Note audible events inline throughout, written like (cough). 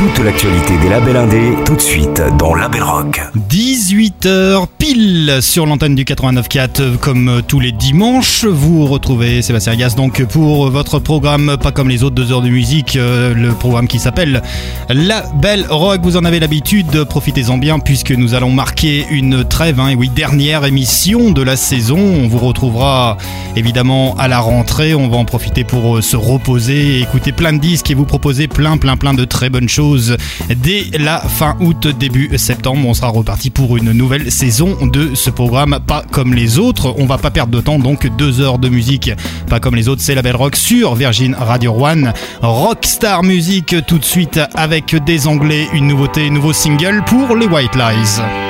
Toute l'actualité des labels indés, tout de suite dans Label Rock. 18h pile sur l'antenne du 89.4 comme tous les dimanches. Vous retrouvez Sébastien Gas donc pour votre programme Pas comme les autres deux heures de musique, euh, le programme qui s'appelle La Belle Rock. Vous en avez l'habitude, profitez-en bien puisque nous allons marquer une trêve, hein, et oui, dernière émission de la saison. On vous retrouvera évidemment à la rentrée. On va en profiter pour euh, se reposer, écouter plein de disques et vous proposer plein, plein, plein de très bonnes choses dès la fin août, début septembre. On sera reparti pour une nouvelle saison de ce programme, pas comme les autres. On va pas perdre de temps, donc deux heures de musique, pas comme les autres. C'est la Belle Rock sur Virgin Radio One. Rockstar Music tout de suite avec des Anglais, une nouveauté, nouveau single pour les White Lies.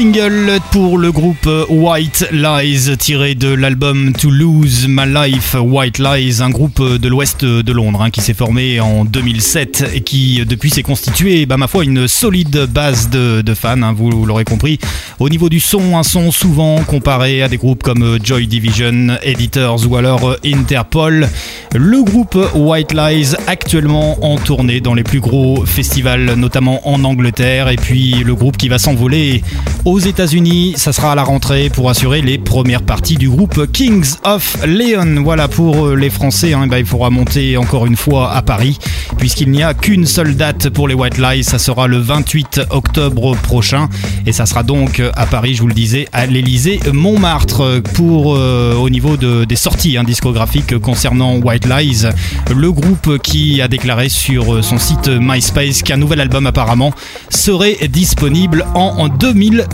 Single pour le groupe White Lies tiré de l'album To Lose My Life White Lies, un groupe de l'ouest de Londres hein, qui s'est formé en 2007 et qui depuis s'est constitué, bah, ma foi, une solide base de, fans, hein, vous, l'aurez compris. Au niveau du son, un son souvent comparé à des groupes comme Joy Division, Editors ou alors Interpol. Le groupe White Lies actuellement en tournée dans les plus gros festivals, notamment en Angleterre, et puis le groupe qui va s'en voler aux États-Unis. Ça sera à la rentrée pour assurer les premières parties du groupe Kings of Leon. Voilà pour euh, les Français. Hein. Eh ben, il faudra monter encore une fois à Paris, puisqu'il n'y a qu'une seule date pour les White Lies. Ça sera le 28 octobre prochain. Et ça sera donc à Paris, je vous le disais, à l'Elysée Montmartre. Pour euh, au niveau des sorties hein, discographiques concernant White Lies, le groupe qui a déclaré sur euh, son site MySpace qu'un nouvel album apparemment serait disponible en 2020.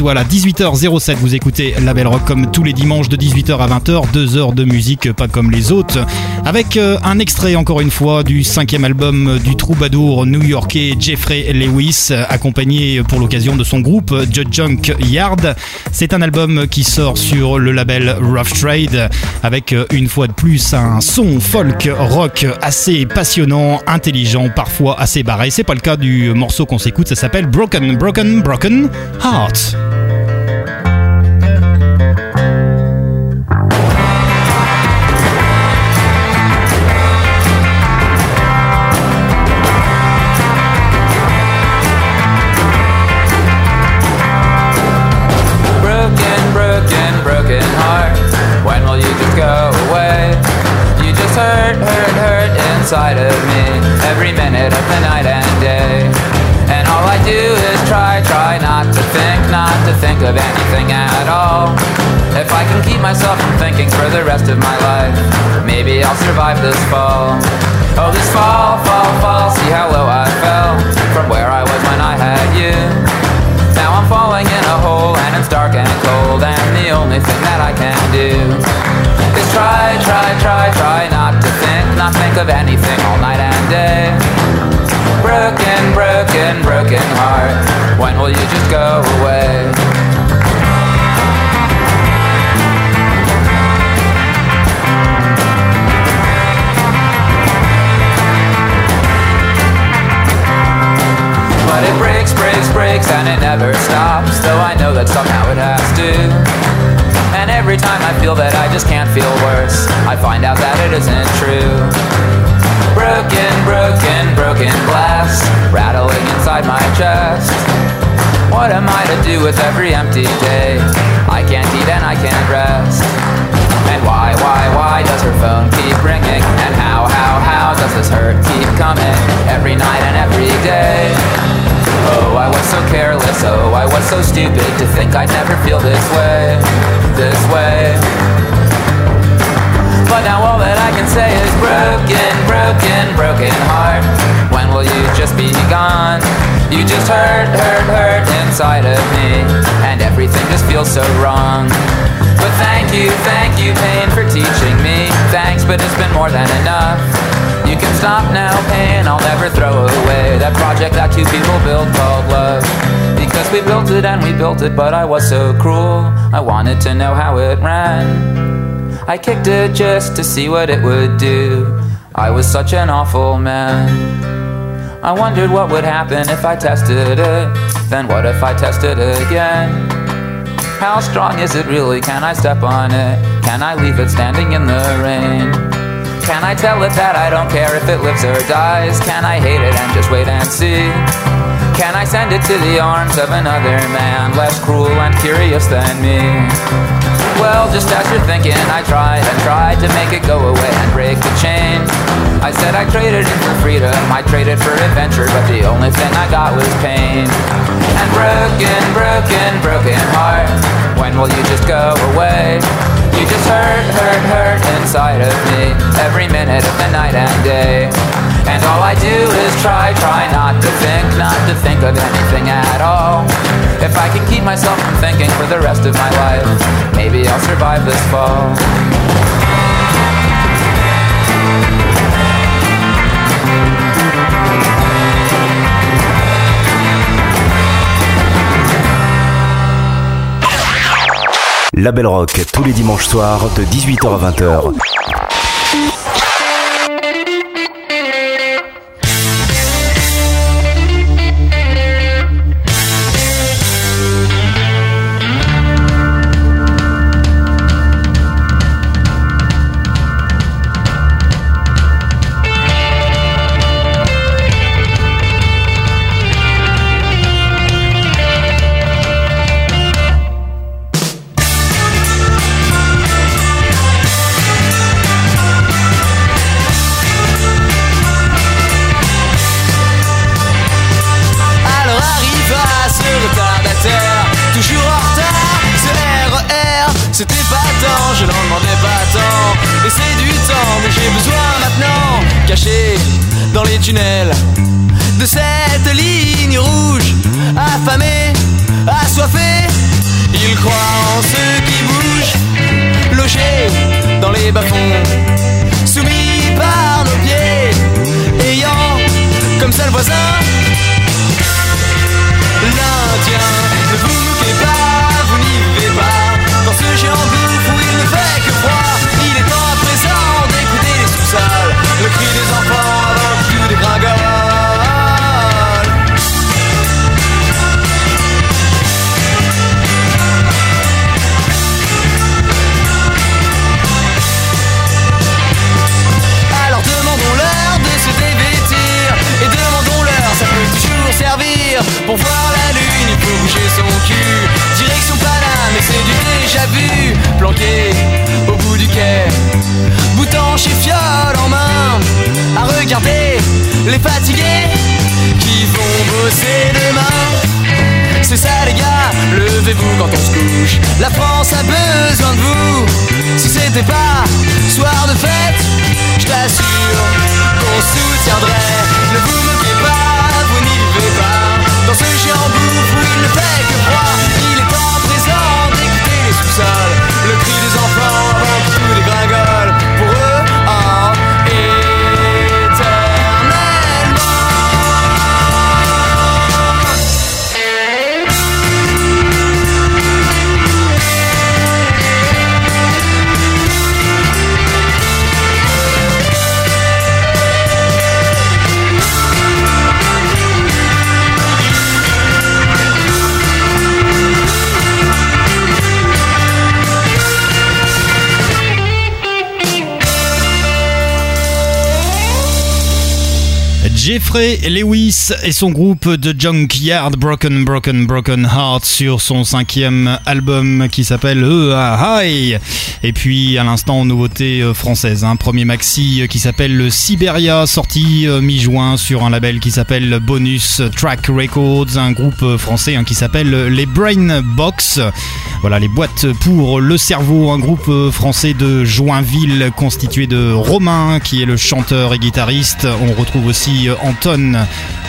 Voilà, 18h07, vous écoutez La Belle Rock comme tous les dimanches de 18h à 20h, 2 heures de musique pas comme les autres. Avec euh, un extrait encore une fois du cinquième album du troubadour new-yorkais Jeffrey Lewis, accompagné pour l'occasion de son groupe euh, The Junk Yard. C'est un album qui sort sur le label Rough Trade avec euh, une fois de plus un son folk rock assez passionnant, intelligent, parfois assez barré. C'est pas le cas du morceau qu'on s'écoute, ça s'appelle Broken, Broken, Broken. Heart. Rest of my life, maybe I'll survive this fall. Oh, this fall, fall, fall, see how low I fell from where I was when I had you. Now I'm falling in a hole and it's dark and cold, and the only thing that I can do is try, try, try, try not to think, not think of anything all night and day broken, broken, broken heart. When will you just go away? But it breaks, breaks, breaks, and it never stops. Though I know that somehow it has to. And every time I feel that I just can't feel worse, I find out that it isn't true broken, broken, broken glass rattling inside my chest. What am I to do with every empty day? I can't eat and I can't rest. And why, why, why does her phone keep ringing? And how, how, how does this hurt keep coming? Every night and every day. Oh, I was so careless, oh, I was so stupid to think I'd never feel this way, this way. But now all that I can say is broken, broken, broken heart. When will you just be gone? You just hurt, hurt, hurt inside of me, and everything just feels so wrong. But thank you, thank you, pain, for teaching me. Thanks, but it's been more than enough. You can stop now, pain, I'll never throw away that project that two people built called love. Because we built it and we built it, but I was so cruel. I wanted to know how it ran. I kicked it just to see what it would do. I was such an awful man. I wondered what would happen if I tested it. Then what if I tested it again? How strong is it really? Can I step on it? Can I leave it standing in the rain? Can I tell it that I don't care if it lives or dies? Can I hate it and just wait and see? Can I send it to the arms of another man less cruel and curious than me? Well, just as you're thinking, I tried and tried to make it go away and break the chain. I said I traded it for freedom, I traded for adventure, but the only thing I got was pain. And broken, broken, broken heart. When will you just go away? You just hurt, hurt, hurt inside of me every minute of the night and day. And all I do is try, try not to think, not to think of anything at all. If I can keep myself from thinking for the rest of my life, maybe I'll survive this fall. La Belle Rock tous les dimanches soirs de 18h à 20h. Lewis et son groupe de Junkyard Broken Broken Broken Heart sur son cinquième album qui s'appelle E High. Et puis à l'instant nouveauté euh, française, un premier maxi euh, qui s'appelle Siberia, sorti euh, mi-juin sur un label qui s'appelle Bonus Track Records, un groupe français hein, qui s'appelle les Brain Box. Voilà les boîtes pour le cerveau, un groupe français de Joinville constitué de Romain qui est le chanteur et guitariste. On retrouve aussi euh,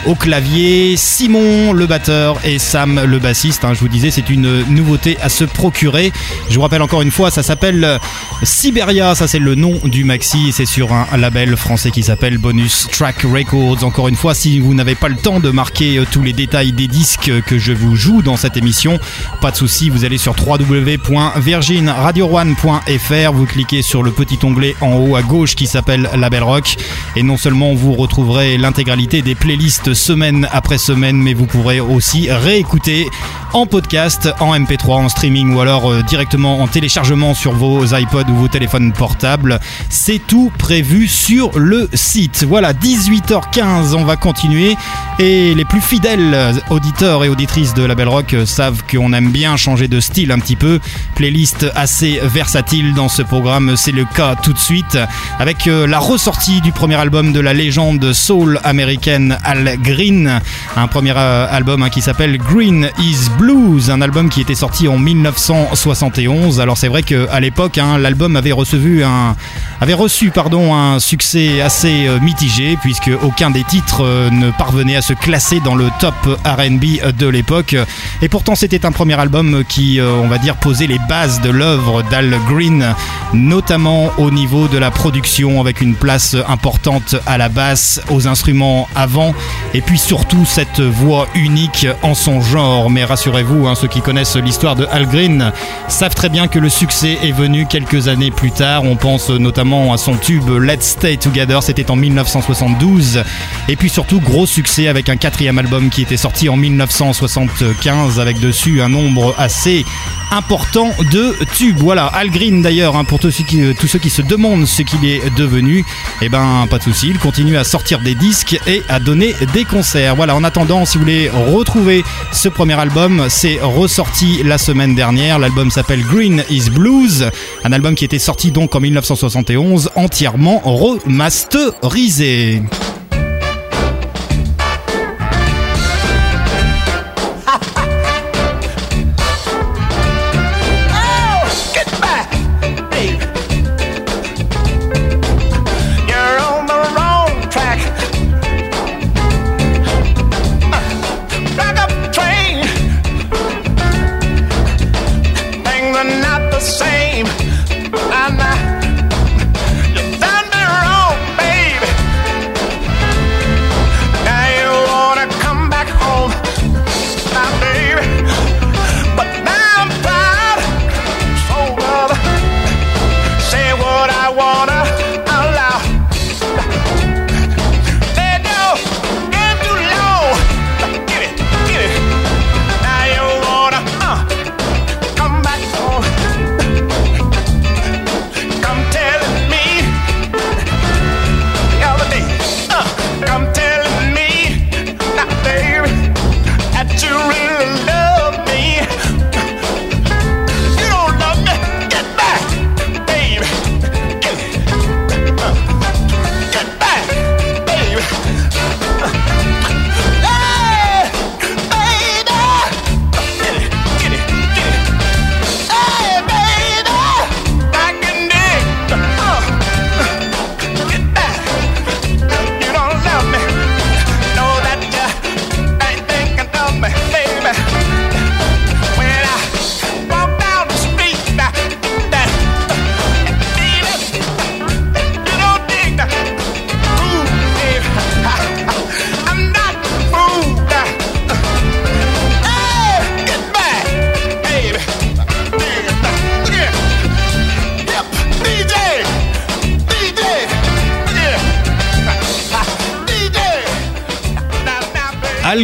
Au clavier, Simon le batteur et Sam le bassiste. hein. je vous disais, c'est une nouveauté à se procurer. Je vous rappelle encore une fois, ça s'appelle euh, Siberia, ça c'est le nom du maxi. C'est sur un label français qui s'appelle Bonus Track Records. Encore une fois, si vous n'avez pas le temps de marquer euh, tous les détails des disques que je vous joue dans cette émission, pas de souci, vous allez sur www.virginradio1.fr, vous cliquez sur le petit onglet en haut à gauche qui s'appelle Label Rock et non seulement vous retrouverez l'intégralité des playlists semaine après semaine, mais vous pourrez aussi réécouter en podcast, en MP3, en streaming ou alors euh, directement en téléchargement sur vos iPods ou vos téléphones portables. C'est tout prévu sur le site. Voilà, 18h15, on va continuer et les plus fidèles auditeurs et auditrices de Label Rock euh, savent qu'on aime bien changer de style un petit peu. Playlist assez versatile dans ce programme, c'est le cas tout de suite avec euh, la ressortie du premier album de la légende soul américaine Al Green, un premier euh, album hein, qui s'appelle Green is Blues, un album qui était sorti en 1971. Alors c'est vrai qu'à l'époque, hein, l'album avait reçu un un succès assez euh, mitigé puisque aucun des titres euh, ne parvenait à se classer dans le top R&B de l'époque. Et pourtant c'était un premier album qui, on va dire, posait les bases de l'œuvre d'Al Green, notamment au niveau de la production avec une place importante à la basse, aux instruments avant, et puis surtout cette voix unique en son genre. Mais rassurez-vous, hein, ceux qui connaissent l'histoire de Al Green savent très bien que le succès est venu quelques années plus tard. On pense notamment à son tube Let's Stay Together, c'était en 1972. Et puis surtout, gros succès avec un quatrième album qui était sorti en 1975 avec dessus un nombre assez important de tubes. Voilà, Al Green d'ailleurs, hein, pour tous ceux, qui, se demandent ce qu'il est devenu, eh ben pas de souci, il continue à sortir des disques et à donner des concerts. Voilà, en attendant, si vous voulez retrouver ce premier album, c'est ressorti la semaine dernière. L'album s'appelle Green is Blues, un album qui était sorti donc en 1971, entièrement remasterisé.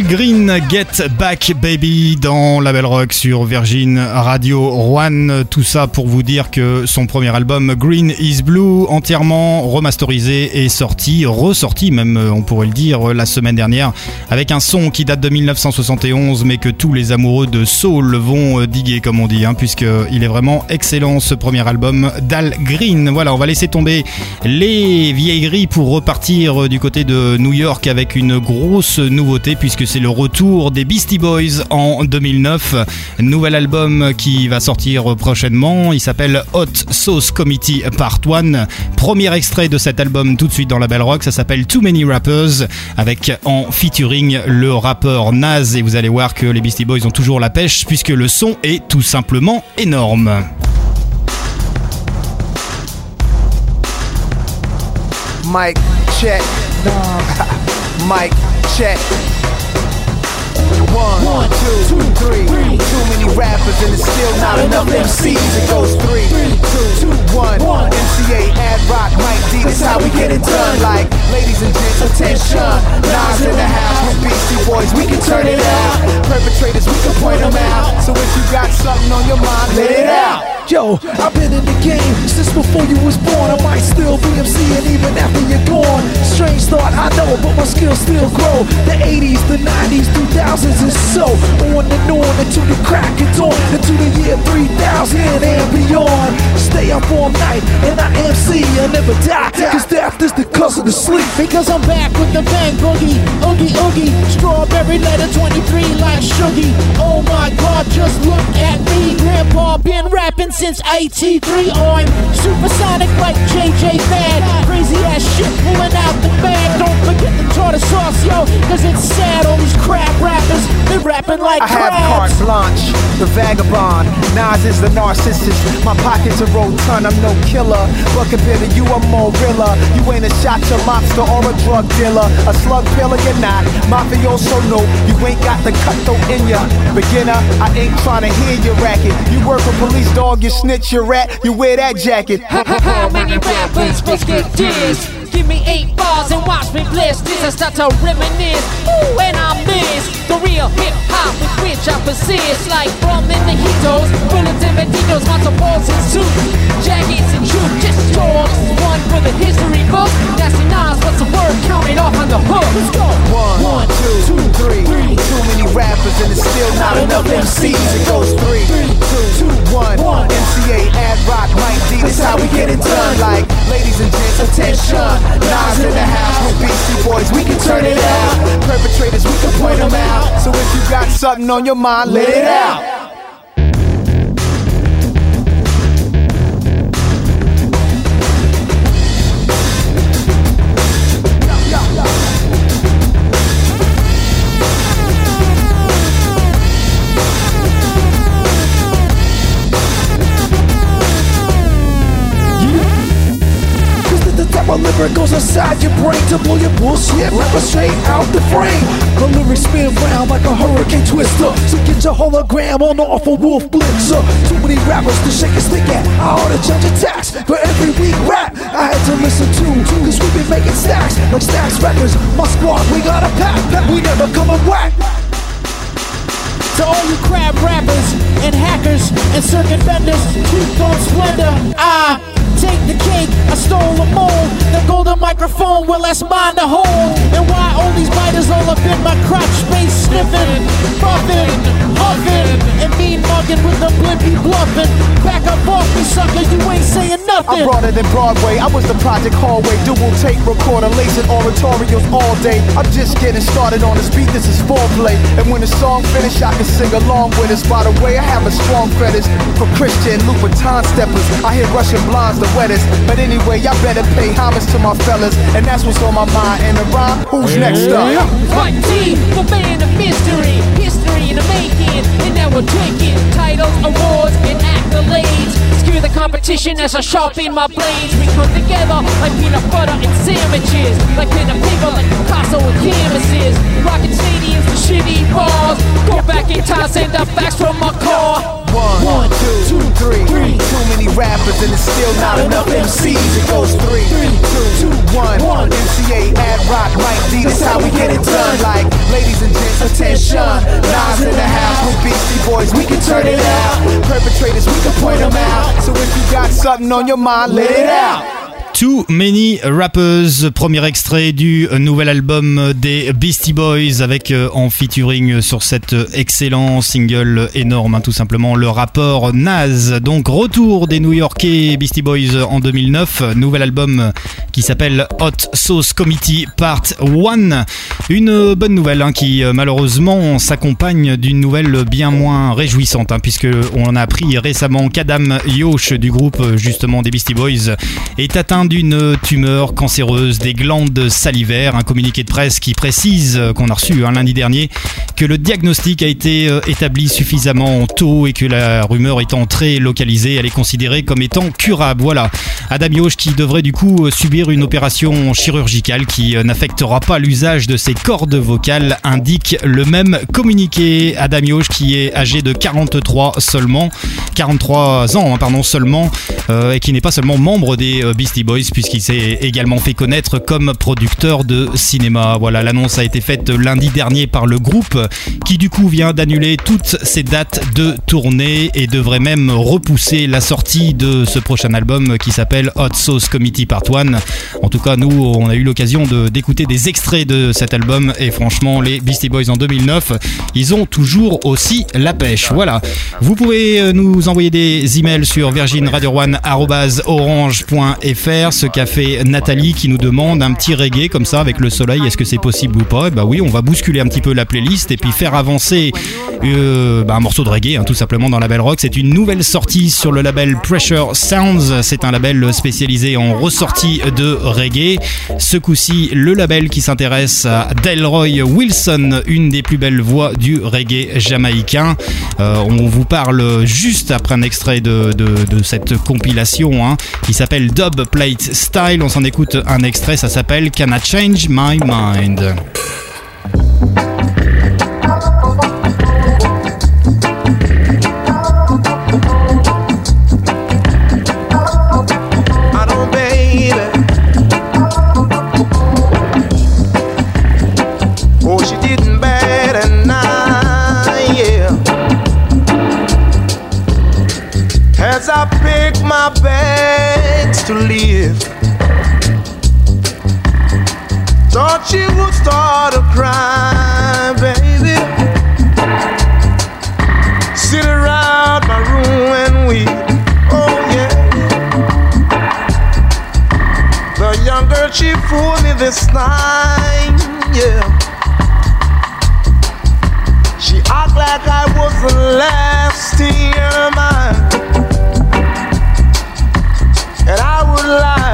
Get Back Baby dans la Belle Rock sur Virgin Radio One. Tout ça pour vous dire que son premier album Green is Blue, entièrement remasterisé, est sorti, ressorti même, on pourrait le dire, la semaine dernière, avec un son qui date de 1971, mais que tous les amoureux de soul vont diguer, comme on dit, hein, puisqu'il est vraiment excellent ce premier album d'Al Green. Voilà, on va laisser tomber les vieilleries pour repartir du côté de New York avec une grosse nouveauté, puisque le retour des Beastie Boys en 2009. Nouvel album qui va sortir prochainement. Il s'appelle Hot Sauce Committee Part 1. Premier extrait de cet album tout de suite dans la Belle Rock. Ça s'appelle Too Many Rappers avec en featuring le rappeur Naz. Et vous allez voir que les Beastie Boys ont toujours la pêche puisque le son est tout simplement énorme. Mike, check. (laughs) Mike, check. One, two, three. Too many rappers and it's still not enough MCs. It goes three, two, one. MCA, Ad Rock, Mike D. That's how we get it done. Like, ladies and gents, attention. Nas in the house with Beastie Boys. We can turn it out. Perpetrators, we can point them out. So if you got something on your mind, let it out. Yo, I've been in the game since before you was born. I might still be MCing even after you're gone. Strange thought, I know, but my skills still grow. The 80s, the 90s, 2000s is so on and on until the crack it on into the year 3000 and beyond. Stay up all night and I MC, I never die. Cause death is the cause of the sleep. Because I'm back with the bang boogie, oogie oogie. Strawberry letter 23 like Shuggy. Oh my god, just look at me. Grandpa been rapping since 83 I'm supersonic like JJ Fad Crazy ass shit pulling out the bag Don't forget the tartar sauce, yo Cause it's sad, all these crap rappers They rapping like I crabs. have carte blanche the vagabond. Nas is the narcissist. My pockets are rotund, I'm no killer. But compared to you, I'm more realer. You ain't a shot to lobster or a drug dealer. A slug pillar, you're not. Mafioso, no. You ain't got the cutthroat in ya. Beginner, I ain't trying to hear your racket. You work for police dog, you snitch, your rat, you wear that jacket. How many rappers must get dissed? Give me eight bars and watch me bless this. I start to reminisce, ooh, and I miss the real hip hop with which I persist. Like from the hitos, bullets and banditos, lots balls and suits, jackets and shoes. Just jaws, one for the history book. That's Nas, what's the word? Count it off on the hook. Let's go. One, two, two, three. Too many rappers and it's still not enough MCs. It goes three, two, two, one. MCA, Ad Rock, Mike D. This how we get it done. Like, ladies and gents, attention. Nas in the house with Beastie Boys. We can turn it out. Perpetrators, we can point them out. So if you got something on your mind, let it out. Brain to blow your bullshit rapper straight out the frame. The lyrics spin round like a hurricane twister. So get your hologram on off a wolf blitzer. Too many rappers to shake a stick at. I ought to judge a tax for every week rap I had to listen to. Cause we been making stacks like stacks records. My squad, we got a pack. We never come and whack. To all you crab rappers and hackers and circuit vendors, truth on splendor. I take the cake, I stole a mold. The golden microphone, well, that's mine to hold. And why all these biters all up in my crotch space sniffing, buffing, huffing, and mean mugging with the blimpy bluffing. Back up off me, sucker, you ain't saying I nothing. brought it in Broadway. I was the Project Hallway, dual tape recorder, lacing oratorios all day. I'm just getting started on this beat. This is foreplay. And when the song finish, I can sing along with us. By the way, I have a strong fetish for Christian Louboutin steppers. I hear Russian blondes the wettest. But anyway, y'all better pay homage to my fellas. And that's what's on my mind. And the rhyme, who's next up? Mike T, the man of mystery, history in the making, and now we're taking titles, awards, and accolades. Screw the competition as I sharpen my blades. We come together like peanut butter and sandwiches, like pen and paper, like Picasso and canvases. Rocking stadiums to shitty bars. Go back in time, send the facts from my car. One, two, three. Too many rappers and it's still not enough MCs. It goes three, two, one. MCA, Ad Rock, Mike D. This how we get it done. Like, ladies and gents, attention. Nas in the house with Beastie Boys. We can turn it out. Perpetrators, we can point them out. So if you got something on your mind, let it out. Too Many Rappers, premier extrait du nouvel album des Beastie Boys avec euh, en featuring sur cet excellent single énorme, hein, tout simplement le rapport Nas. Donc retour des New Yorkais Beastie Boys en 2009, nouvel album qui s'appelle Hot Sauce Committee Part 1. Une bonne nouvelle hein, qui euh, malheureusement s'accompagne d'une nouvelle bien moins réjouissante hein, puisque on a appris récemment qu'Adam Yosh du groupe euh, justement des Beastie Boys est atteint d'une tumeur cancéreuse des glandes salivaires. Un communiqué de presse qui précise qu'on a reçu un lundi dernier que le diagnostic a été euh, établi suffisamment tôt et que la rumeur étant très localisée, elle est considérée comme étant curable. Voilà. Adam Yosh qui devrait du coup euh, subir une opération chirurgicale qui euh, n'affectera pas l'usage de ses cordes vocales, indique le même communiqué. Adam Yosh qui est âgé de 43 seulement, 43 ans, hein, pardon, seulement, et qui n'est pas seulement membre des Beastie Boys puisqu'il s'est également fait connaître comme producteur de cinéma. Voilà, l'annonce a été faite lundi dernier par le groupe qui du coup vient d'annuler toutes ses dates de tournée et devrait même repousser la sortie de ce prochain album qui s'appelle Hot Sauce Committee Part 1. En tout cas, nous, on a eu l'occasion d'écouter des extraits de cet album et franchement, les Beastie Boys en 2009, ils ont toujours aussi la pêche. Voilà. Vous pouvez euh, nous envoyer des emails sur virginradio1.orange.fr ce qu'a fait Nathalie qui nous demande un petit reggae comme ça avec le soleil, est-ce que c'est possible ou pas? Bah oui, on va bousculer un petit peu la playlist et puis faire avancer euh, bah, un morceau de reggae, hein, tout simplement dans la Belle Rock. C'est une nouvelle sortie sur le label Pressure Sounds. C'est un label spécialisé en ressortie de reggae. Ce coup-ci, le label qui s'intéresse à Delroy Wilson, une des plus belles voix du reggae jamaïcain. Euh, on vous parle juste après un extrait de, cette compilation hein, qui s'appelle Dub Style. On s'en écoute un extrait, ça s'appelle Can I Change My Mind? Live. Thought she would start a crime, baby. Sit around my room and weep. Oh, yeah. The young girl, she fooled me this time, yeah. She act like I was the last thing in her mind.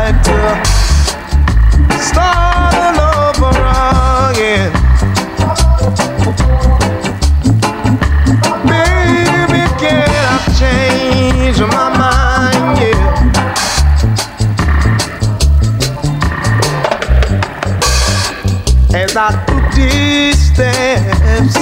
Like to start all over again. Baby, can I change my mind? Yeah. As I took these steps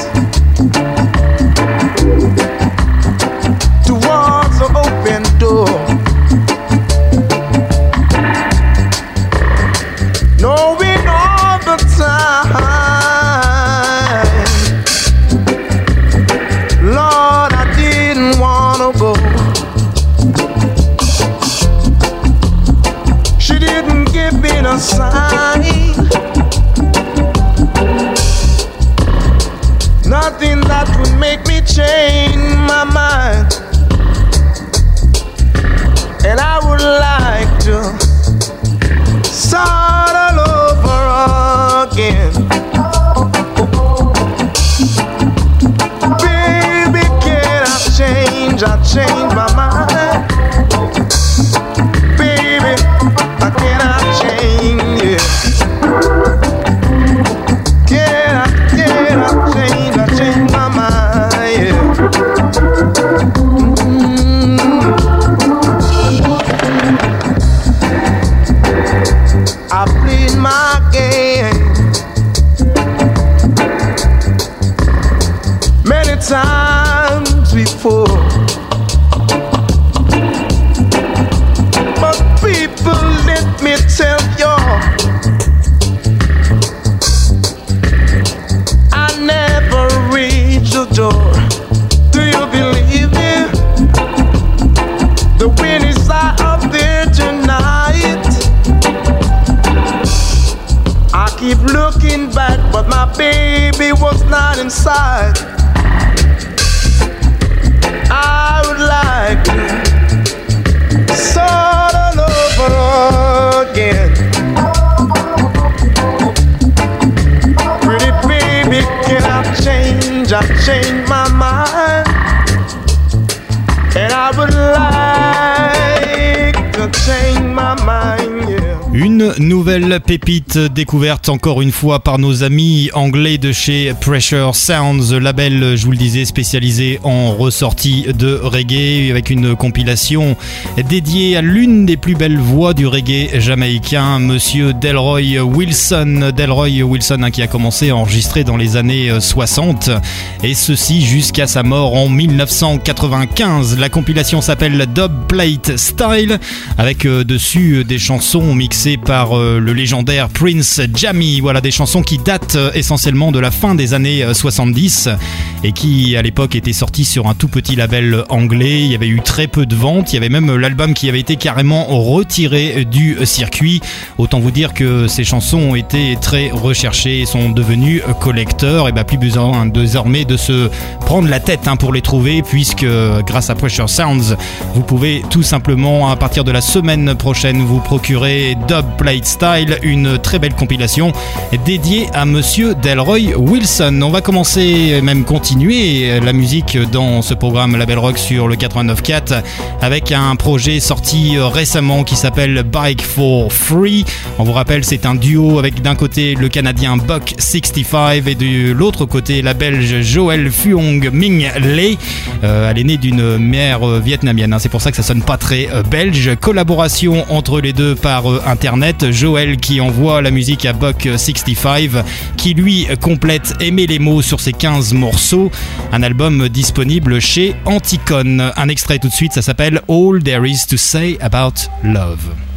inside. Nouvelle pépite découverte encore une fois par nos amis anglais de chez Pressure Sounds, label, je vous le disais, spécialisé en ressortie de reggae avec une compilation dédiée à l'une des plus belles voix du reggae jamaïcain, monsieur Delroy Wilson. Delroy Wilson hein, qui a commencé à enregistrer dans les années 60 et ceci jusqu'à sa mort en 1995. La compilation s'appelle Dub Plate Style avec euh, dessus des chansons mixées par euh, le légendaire Prince Jammy. Voilà des chansons qui datent euh, essentiellement de la fin des années 70 et qui à l'époque étaient sorties sur un tout petit label anglais. Il y avait eu très peu de ventes. Il y avait même l'album qui avait été carrément retiré du circuit. Autant vous dire que ces chansons ont été très recherchées et sont devenues collecteurs. Et bien plus besoin désormais de se prendre la tête hein, pour les trouver puisque grâce à Pressure Sounds, vous pouvez tout simplement à partir de la semaine prochaine vous procurer Dub Style, une très belle compilation dédiée à monsieur Delroy Wilson. On va commencer, même continuer la musique dans ce programme Label Rock sur le 89.4 avec un projet sorti récemment qui s'appelle Bike for Free. On vous rappelle, c'est un duo avec d'un côté le Canadien Buck 65 et de l'autre côté la Belge Joël Fuong Ming Lei. Euh, elle est née d'une mère vietnamienne, hein. c'est pour ça que ça sonne pas très euh, belge. Collaboration entre les deux par euh, Joël qui envoie la musique à Buck65 qui lui complète Aimer les mots sur ses 15 morceaux. Un album disponible chez Anticon. Un extrait tout de suite, ça s'appelle All There Is to Say About Love.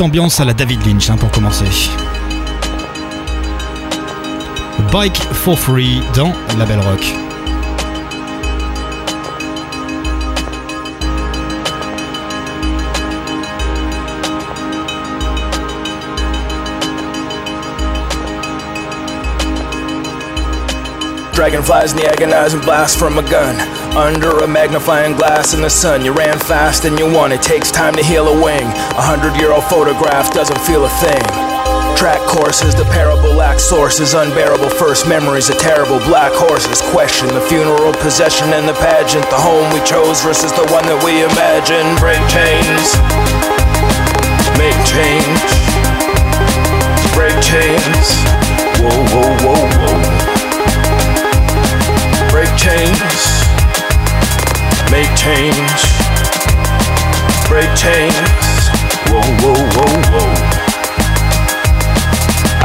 Ambiance à la David Lynch hein, pour commencer. Bike for Free dans la Belle Rock. Dragonflies in the agonizing blast from a gun. Under a magnifying glass in the sun, you ran fast and you won. It takes time to heal a wing. A hundred year old photograph doesn't feel a thing. Track courses, the parable lack sources, unbearable first memories of terrible black horses. Question the funeral possession and the pageant, the home we chose versus the one that we imagine. Break chains, make change. Break chains, whoa, whoa, whoa chains, make change, break chains. Whoa, whoa, whoa, whoa.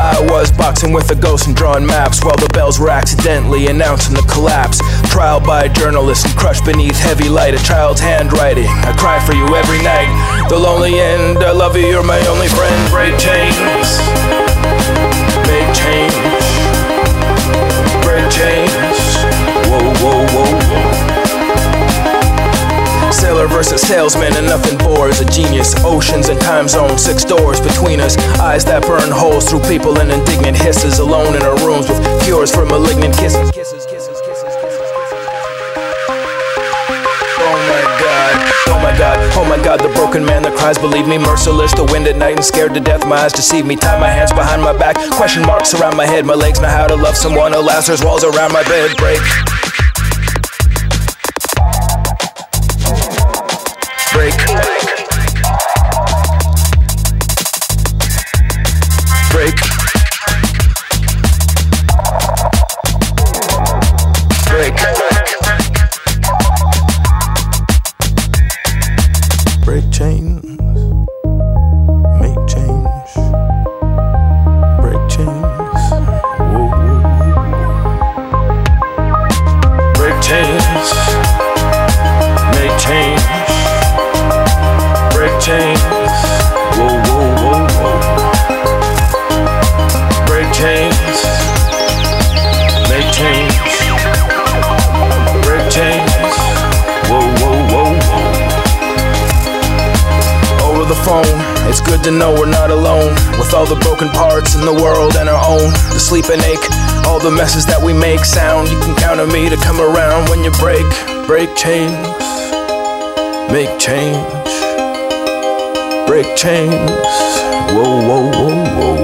I was boxing with a ghost and drawing maps while the bells were accidentally announcing the collapse. Trial by a journalist and crushed beneath heavy light, a child's handwriting. I cry for you every night. The lonely end, I love you, you're my only friend. Break chains, make change, break chains Sailor versus salesman, and nothing bores a genius. Oceans and time zones, six doors between us. Eyes that burn holes through people and indignant hisses. Alone in our rooms with cures for malignant kisses. kisses, kisses, kisses, Oh my god, oh my god, oh my god, the broken man that cries, believe me, merciless. The wind at night and scared to death, my eyes deceive me. Tie my hands behind my back, question marks around my head. My legs know how to love someone, alas, there's walls around my bed. Break. The messes that we make sound. You can count on me to come around when you break. Break chains. Make change break chains. Whoa, whoa, whoa, whoa.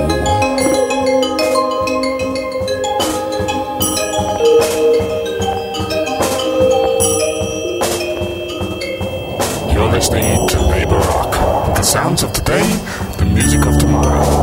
You're listening to Neighbor Rock. The sounds of today, the music of tomorrow.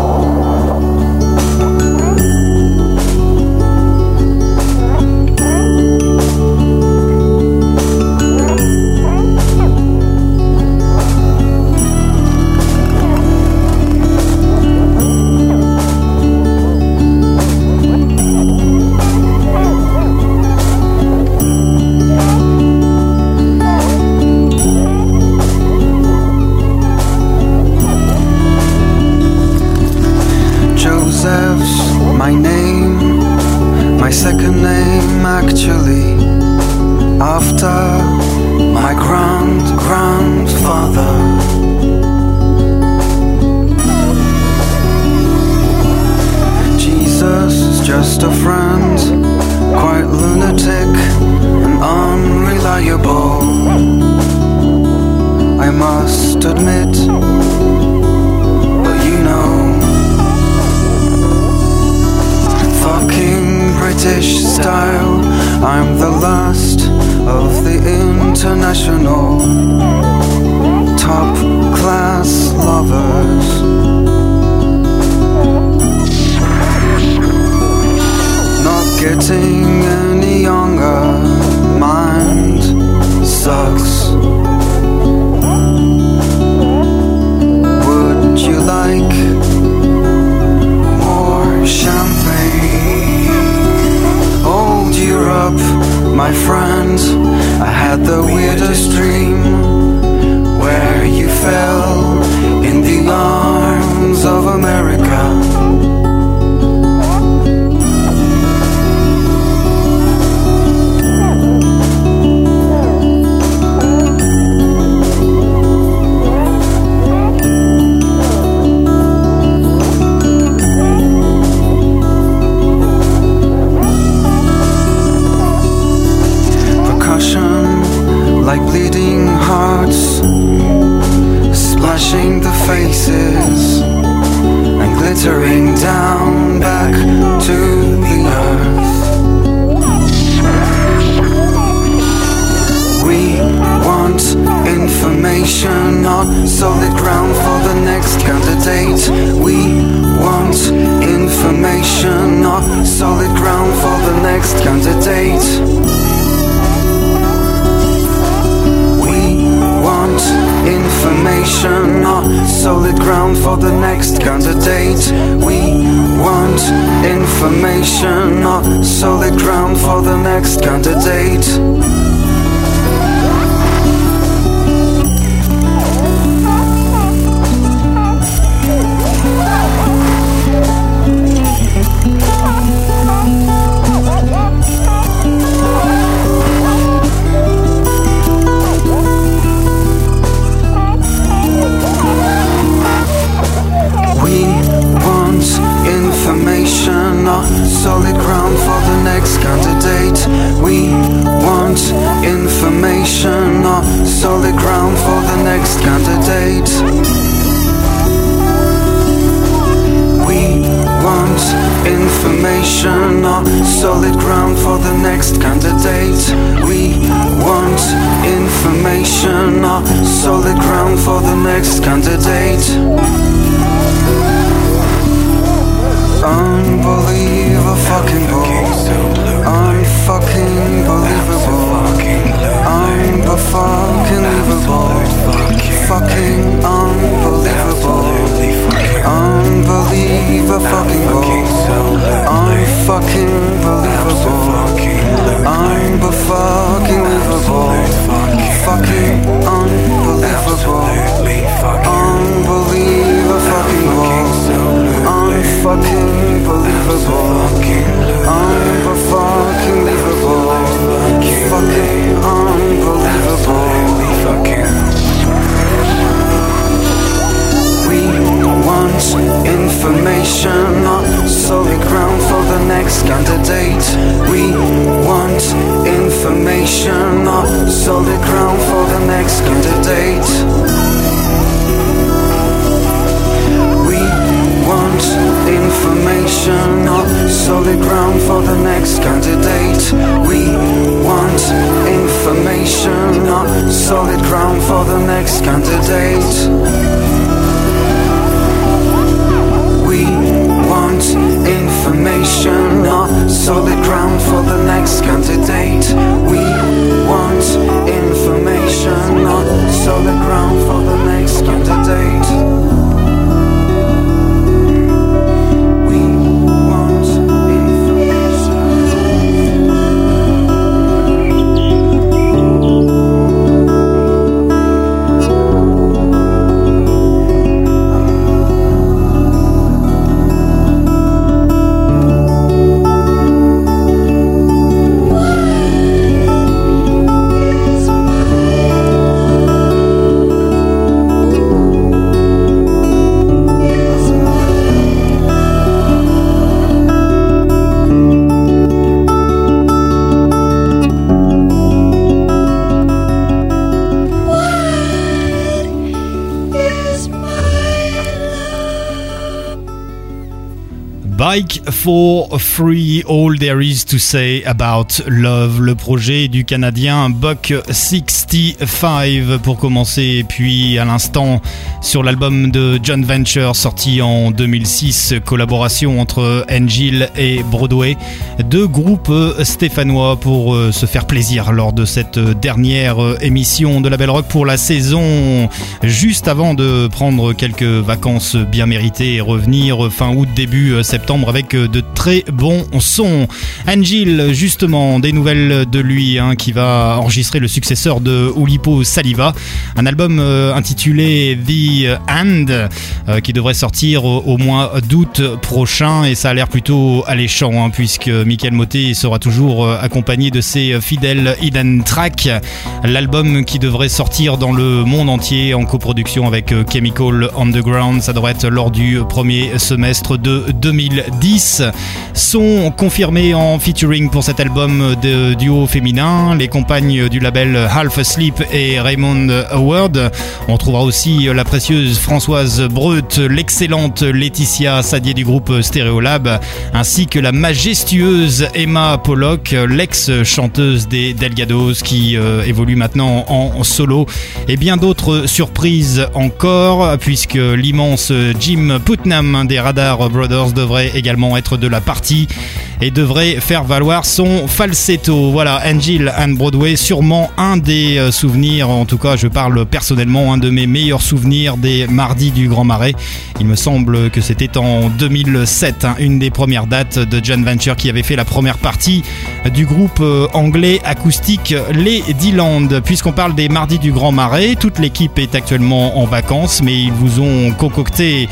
For Free, All There Is to Say About Love, le projet du Canadien Buck 65 pour commencer, puis à l'instant sur l'album de John Venture sorti en 2006, collaboration entre Angel et Broadway, deux groupes stéphanois pour euh, se faire plaisir lors de cette dernière émission de la Belle Rock pour la saison, juste avant de prendre quelques vacances bien méritées et revenir fin août, début septembre avec euh, de très bons sons. Angel, justement, des nouvelles de lui hein, qui va enregistrer le successeur de Oulipo Saliva, un album euh, intitulé The Hand euh, qui devrait sortir au, mois d'août prochain et ça a l'air plutôt alléchant hein, puisque Michael Moté sera toujours accompagné de ses fidèles Hidden Track, l'album qui devrait sortir dans le monde entier en coproduction avec Chemical Underground, ça devrait être lors du premier semestre de 2000 10 sont confirmés en featuring pour cet album de duo féminin, les compagnes du label Half Asleep et Raymond Howard. On trouvera aussi la précieuse Françoise Breut, l'excellente Laetitia Sadier du groupe Stereolab, ainsi que la majestueuse Emma Pollock, l'ex-chanteuse des Delgados qui euh, évolue maintenant en solo, et bien d'autres surprises encore, puisque l'immense Jim Putnam des Radar Brothers devrait également être de la partie et devrait faire valoir son falsetto. Voilà, Angel and Broadway, sûrement un des euh, souvenirs, en tout cas je parle personnellement, un de mes meilleurs souvenirs des mardis du Grand Marais. Il me semble que c'était en 2007, hein, une des premières dates de John Venture qui avait fait la première partie du groupe euh, anglais acoustique Les D-Land. Puisqu'on parle des mardis du Grand Marais, toute l'équipe est actuellement en vacances, mais ils vous ont concocté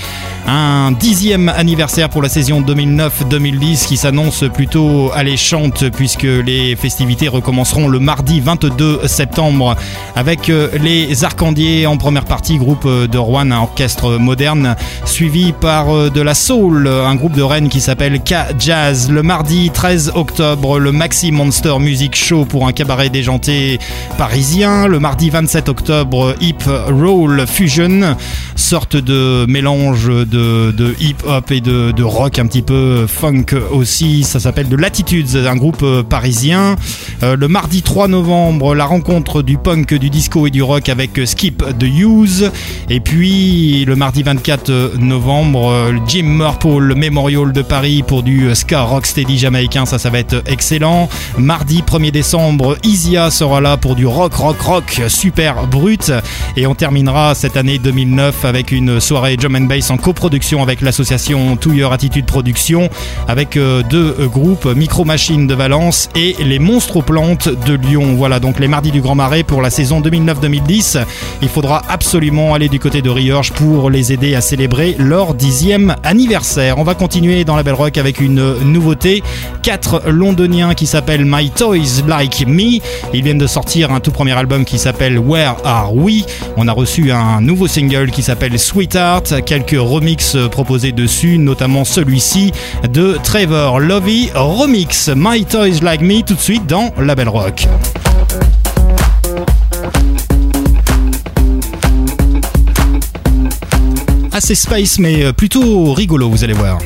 un dixième anniversaire pour la saison 2009-2010 qui s'annonce plutôt alléchante puisque les festivités recommenceront le mardi 22 septembre avec euh, les Arcandiers en première partie, groupe de Rouen, un orchestre moderne, suivi par euh, de la Soul, un groupe de Rennes qui s'appelle K-Jazz. Le mardi 13 octobre, le Maxi Monster Music Show pour un cabaret déjanté parisien. Le mardi 27 octobre, Hip Roll Fusion, sorte de mélange de, hip-hop et de rock un petit peu funk aussi. Ça s'appelle de Latitudes, un groupe euh, parisien. Euh, le mardi 3 novembre, la rencontre du punk, du disco et du rock avec Skip the Use. Et puis le mardi 24 novembre, euh, Jim Murple Memorial de Paris pour du ska rocksteady jamaïcain. Ça, ça va être excellent. Mardi 1er décembre, Isia sera là pour du rock, rock, rock super brut. Et on terminera cette année 2009 avec une soirée drum and bass en coproduction avec l'association To Your Attitude Production avec euh, deux euh, groupes, Micro Machine de Valence et les Monstres Plantes de Lyon. Voilà donc les mardis du Grand Marais pour la saison 2009-2010. Il faudra absolument aller du côté de Riorge pour les aider à célébrer leur dixième anniversaire. On va continuer dans la Belle Rock avec une nouveauté. Quatre londoniens qui s'appellent My Toys Like Me. Ils viennent de sortir un tout premier album qui s'appelle Where Are We. On a reçu un nouveau single qui s'appelle Sweetheart. Quelques remixes proposés dessus, notamment celui-ci de Trevor Lovey Remix My Toys Like Me tout de suite dans La Belle Rock. Assez space mais euh, plutôt rigolo vous allez voir.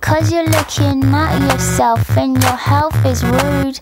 Cause you're looking at yourself and your health is rude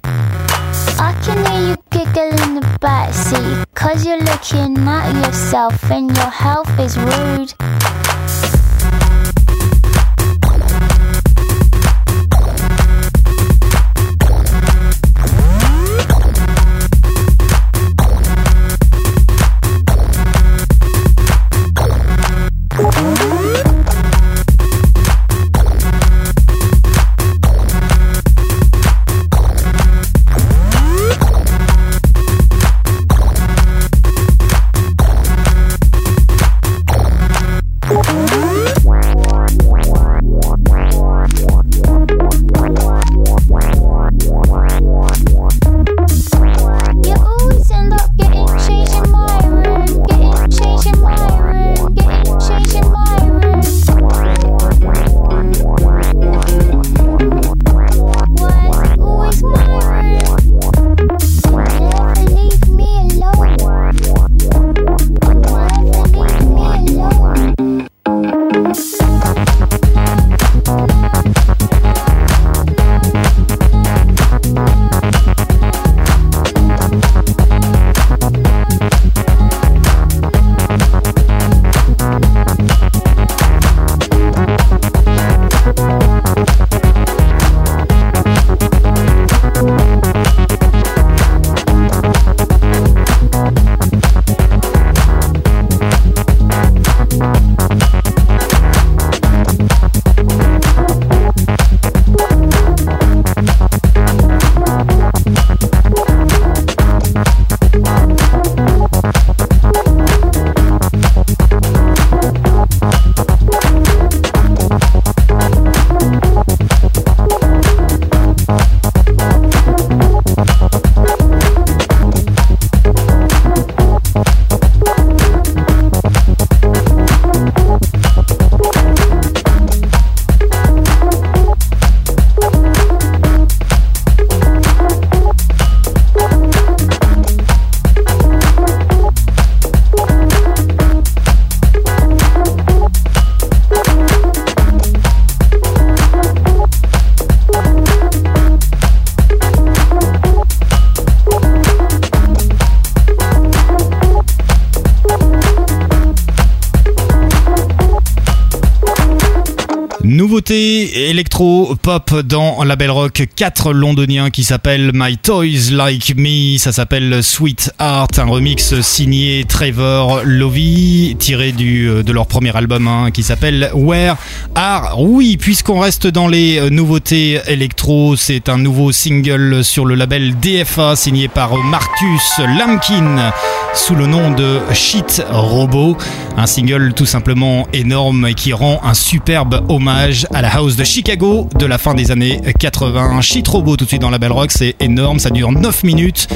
dans la Belle Rock, quatre londoniens qui s'appellent My Toys Like Me, ça s'appelle Sweet Art, un remix signé Trevor Lovey, tiré du, euh, de leur premier album hein, qui s'appelle Where Are Oui, puisqu'on reste dans les euh, nouveautés électro, c'est un nouveau single sur le label DFA signé par Marcus Lamkin sous le nom de Shit Robot, un single tout simplement énorme qui rend un superbe hommage à la house de Chicago de la fin des années 80. Shit Robot tout de suite dans la Belle Rock, c'est énorme, ça dure 9 minutes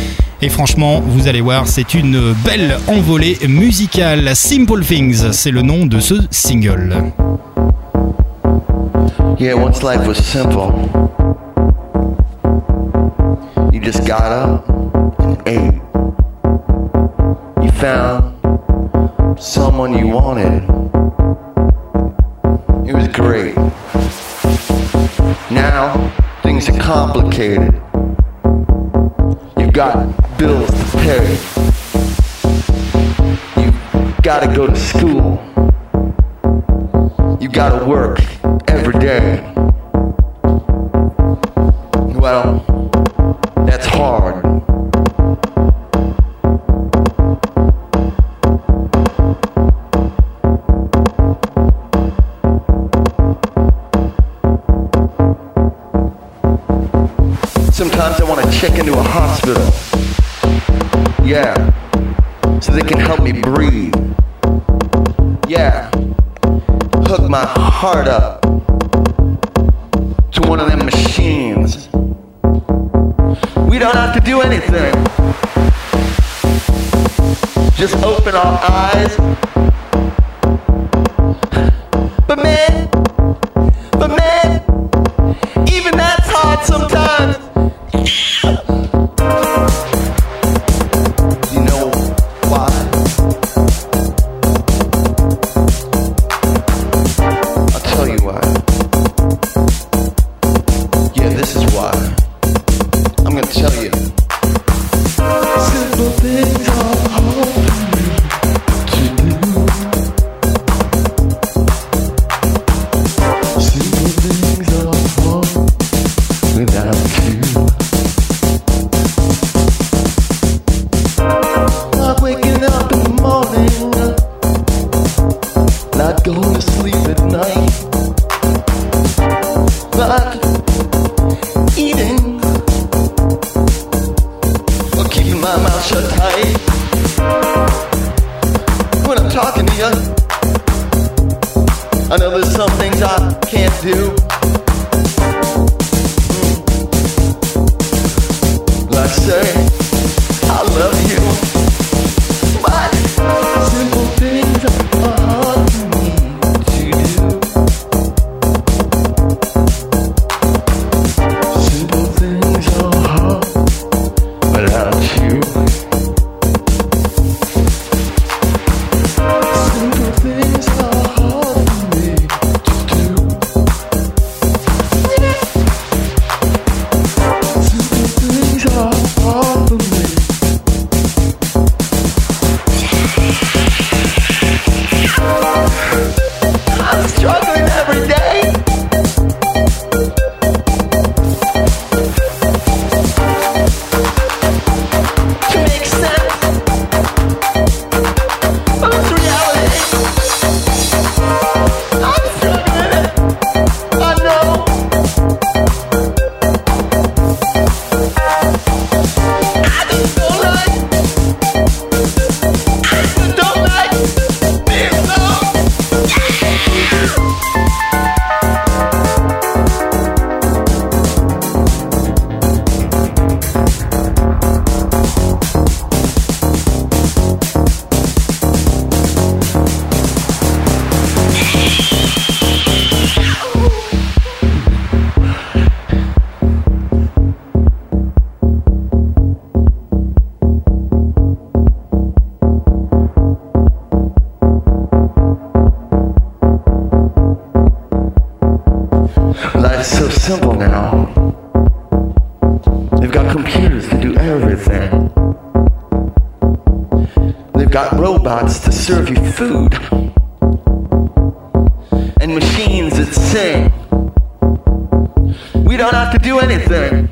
et franchement, vous allez voir, c'est une belle envolée musicale. Simple Things, c'est le nom de ce single. Yeah, once life was simple. You just got up and ate. You found someone you wanted. It was great. Now things are complicated. You've got bills to pay. You've gotta go to school. You gotta work every day. Well, that's hard. Sometimes I want to check into a hospital. Yeah. So they can help me breathe. my heart up to one of them machines. We don't have to do anything. Just open our eyes. so simple now. They've got computers to do everything. They've got robots to serve you food. And machines that sing. We don't have to do anything.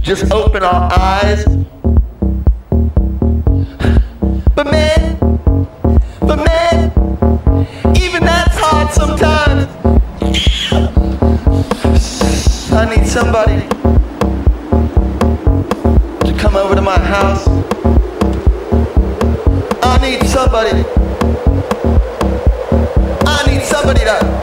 Just open our eyes. But man, but man. need somebody to come over to my house. I need somebody. I need somebody to.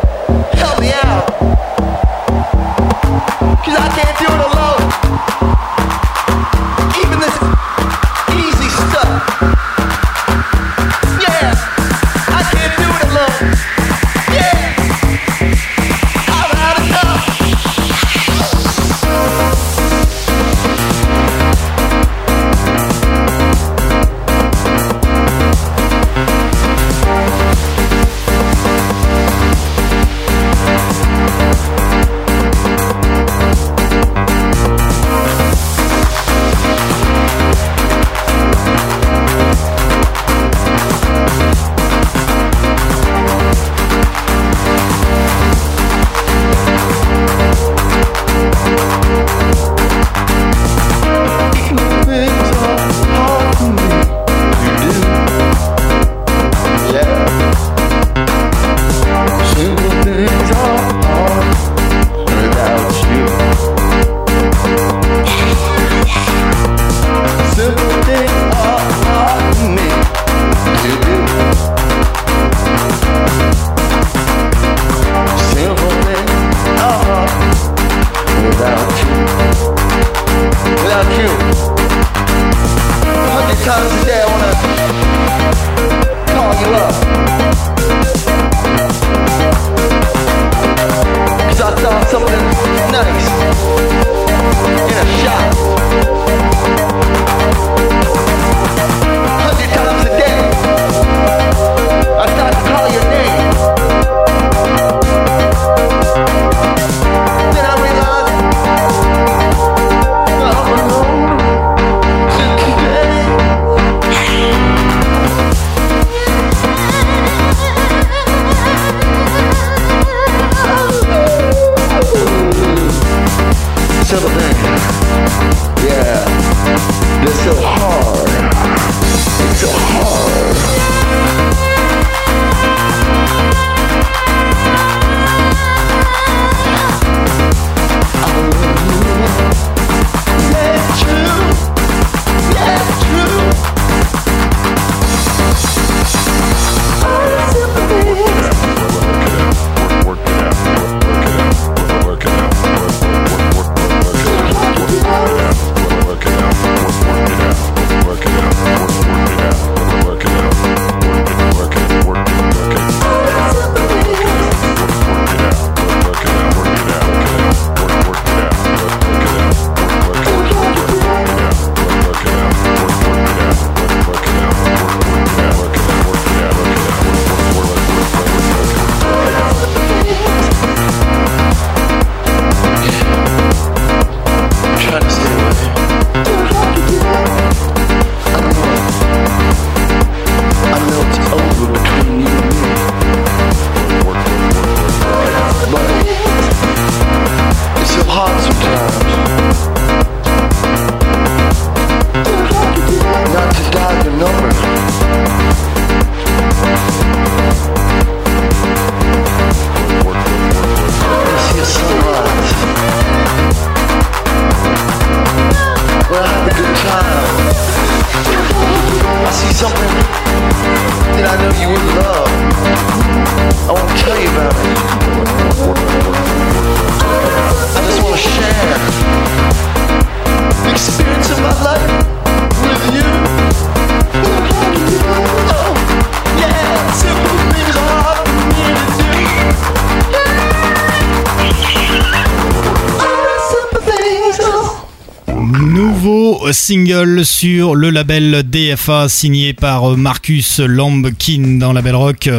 Single sur le label DFA signé par Marcus Lambkin dans Label Rock.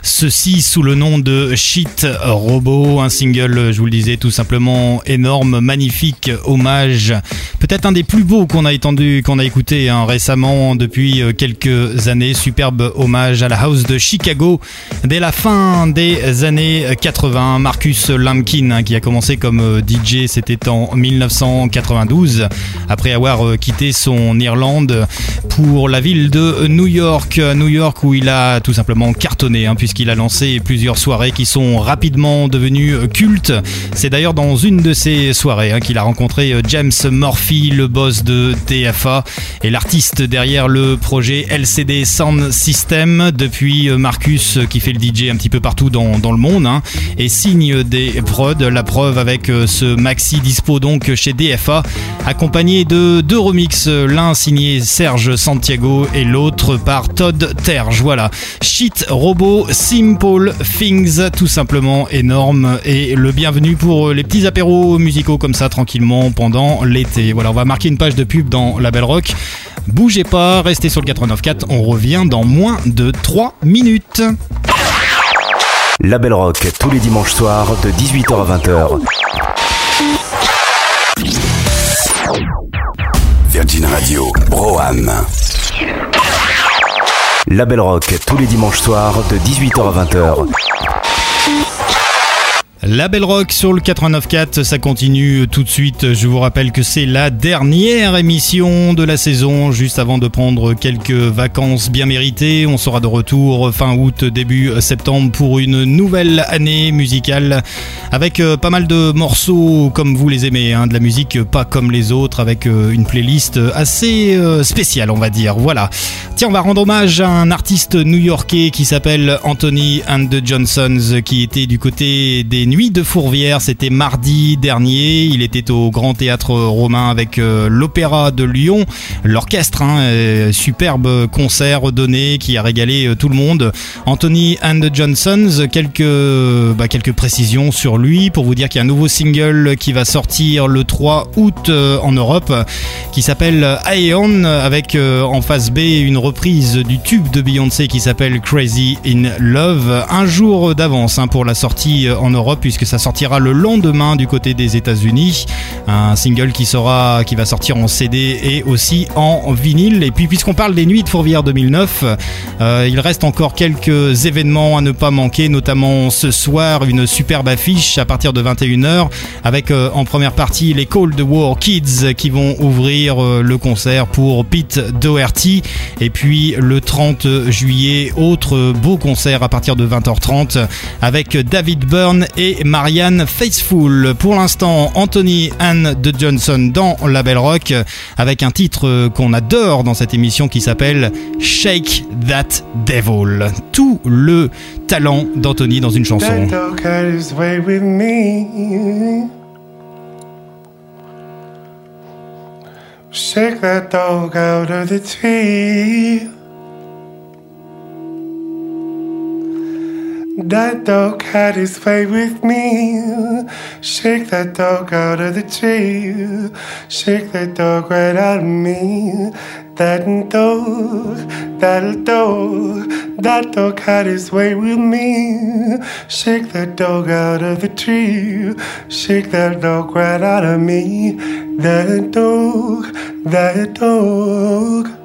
Ceci sous le nom de Shit Robot. Un single, je vous le disais, tout simplement énorme, magnifique hommage. Peut-être un des plus beaux qu'on a étendu, qu'on a écouté hein, récemment depuis quelques années. Superbe hommage à la house de Chicago dès la fin des années 80. Marcus Lambkin hein, qui a commencé comme DJ, c'était en 1992 après avoir euh, son Irlande pour la ville de New York. New York où il a tout simplement cartonné hein, puisqu'il a lancé plusieurs soirées qui sont rapidement devenues cultes. C'est d'ailleurs dans une de ces soirées hein, qu'il a rencontré James Murphy, le boss de TFA et l'artiste derrière le projet LCD Sound System. Depuis euh, Marcus euh, qui fait le DJ un petit peu partout dans, dans le monde hein, et signe des prods. La preuve avec euh, ce maxi dispo donc chez DFA accompagné de deux remixes, l'un signé Serge Santiago et l'autre par Todd Terge. Voilà, Shit Robot Simple Things, tout simplement énorme et le bienvenu pour les petits apéros musicaux comme ça tranquillement pendant l'été. Voilà, on va marquer une page de pub dans la Belle Rock. Bougez pas, restez sur le 89.4, on revient dans moins de 3 minutes. La Belle Rock tous les dimanches soirs de 18h à 20h. Virgin Radio, Broham. La Belle Rock tous les dimanches soirs de 18h à 20h. La Belle Rock sur le 89.4, ça continue tout de suite. Je vous rappelle que c'est la dernière émission de la saison, juste avant de prendre quelques vacances bien méritées. On sera de retour fin août, début septembre pour une nouvelle année musicale avec euh, pas mal de morceaux comme vous les aimez, hein, de la musique pas comme les autres, avec euh, une playlist assez euh, spéciale, on va dire. Voilà. Tiens, on va rendre hommage à un artiste new-yorkais qui s'appelle Anthony and the Johnsons, qui était du côté des Nuits de Fourvière. C'était mardi dernier. Il était au Grand Théâtre Romain avec euh, l'Opéra de Lyon, l'orchestre. Hein, euh, superbe concert donné qui a régalé euh, tout le monde. Anthony and the Johnsons, quelques, bah, quelques précisions sur lui pour vous dire qu'il y a un nouveau single qui va sortir le 3 août en Europe qui s'appelle Aeon avec en face B une reprise du tube de Beyoncé qui s'appelle Crazy in Love. Un jour d'avance hein, pour la sortie en Europe puisque ça sortira le lendemain du côté des États-Unis. Un single qui va sortir en CD et aussi en vinyle. Et puis puisqu'on parle des nuits de Fourvière 2009, euh, il reste encore quelques événements à ne pas manquer, notamment ce soir une superbe affiche à partir de 21h avec euh, en première partie les Cold War Kids qui vont ouvrir euh, le concert pour Pete Doherty et puis le 30 juillet autre beau concert à partir de 20h30 avec David Byrne Marianne Faithfull. Pour l'instant, Anthony Anne de Johnson dans la Belle Rock avec un titre qu'on adore dans cette émission qui s'appelle Shake That Devil. Tout le talent d'Anthony dans une chanson. Shake that dog out of the tree. That dog had his way with me. Shake that dog out of the tree. Shake that dog right out of me. That dog, that dog, that dog had his way with me. Shake that dog out of the tree. Shake that dog right out of me. That dog, that dog.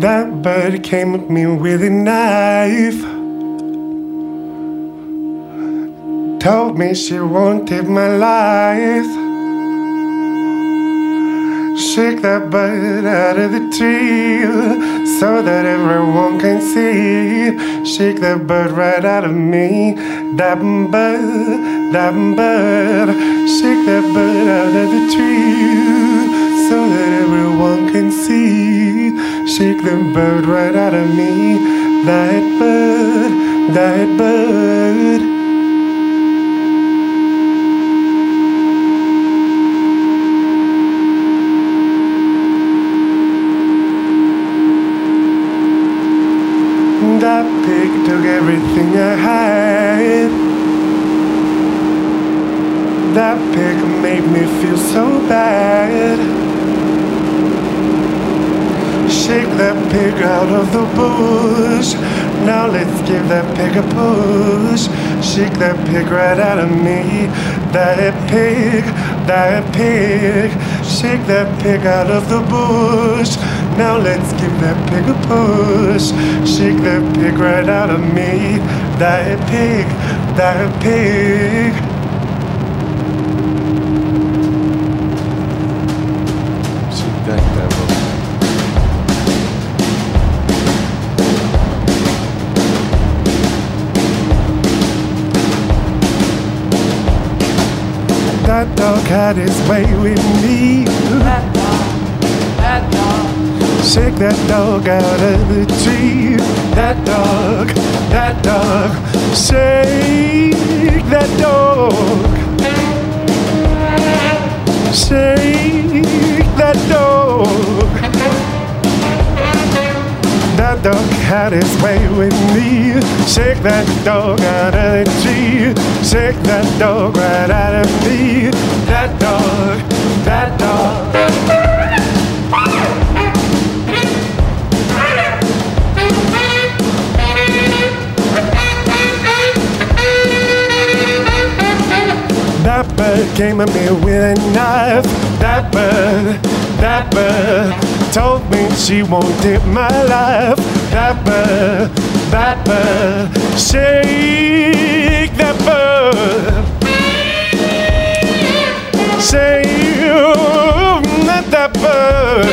That bird came at me with a knife. Told me she wanted my life. Shake that bird out of the tree so that everyone can see. Shake that bird right out of me. That bird, that bird. Shake that bird out of the tree so that everyone can see. Shake the bird right out of me. That bird, that bird. That pig took everything I had. That pig made me feel so bad. Shake that pig out of the bush. Now let's give that pig a push. Shake that pig right out of me. That pig, that pig. Shake that pig out of the bush. Now let's give that pig a push. Shake that pig right out of me. That pig, that pig. That dog had his way with me. That dog, that dog, Shake that dog out of the tree. That dog, that dog. Shake that dog. Shake that dog. That dog had his way with me. Shake that dog out of the tree. Shake that dog right out of me. That dog, that dog. That bird came at me with a knife. That bird, that bird told me she wanted my life. That bird, that bird, shake that bird. Shake that bird.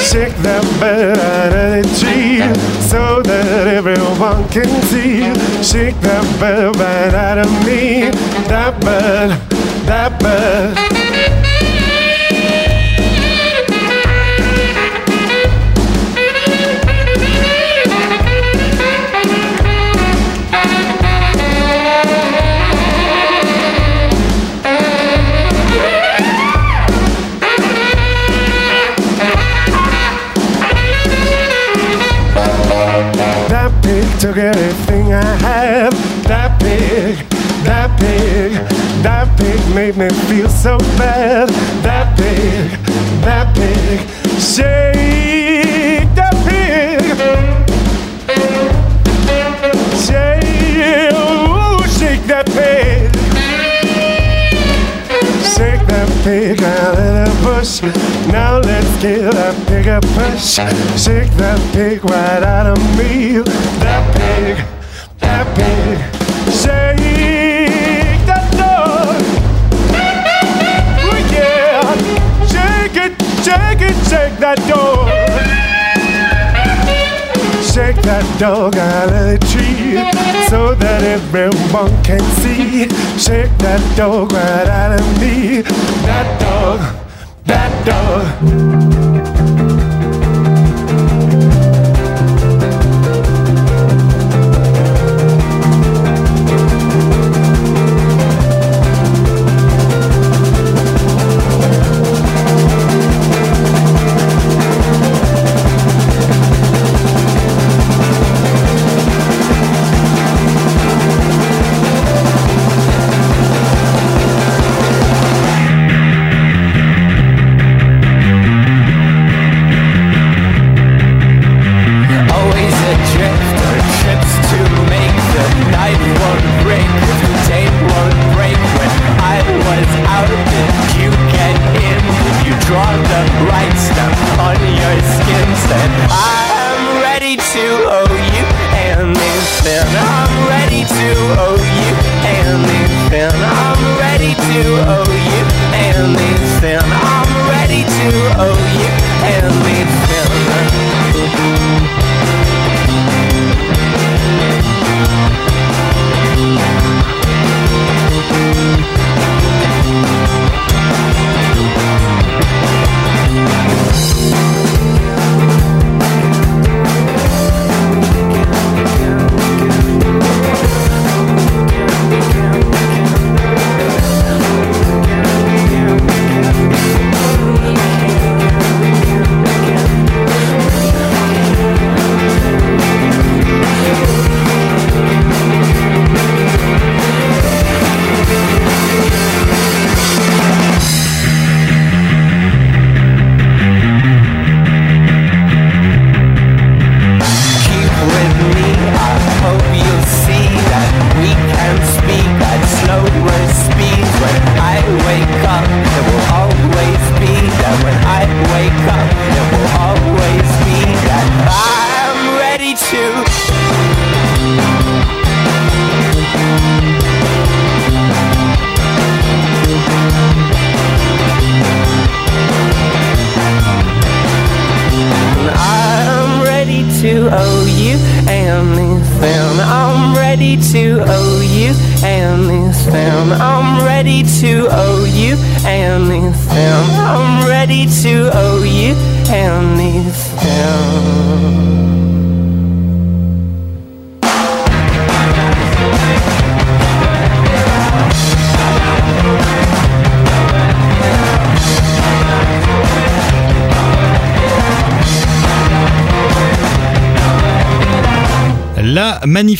Shake that bird out of the tree so that everyone can see. Shake that bird right out of me. That bird, that bird. Made me feel so bad. That pig, that pig, shake that pig. Shake, ooh, shake that pig. Shake that pig out of the bush. Now let's give that pig a push. Shake that pig right out of me. That pig, that pig. That dog out of the tree so that everyone can see. Shake that dog right out of me. That dog, that dog.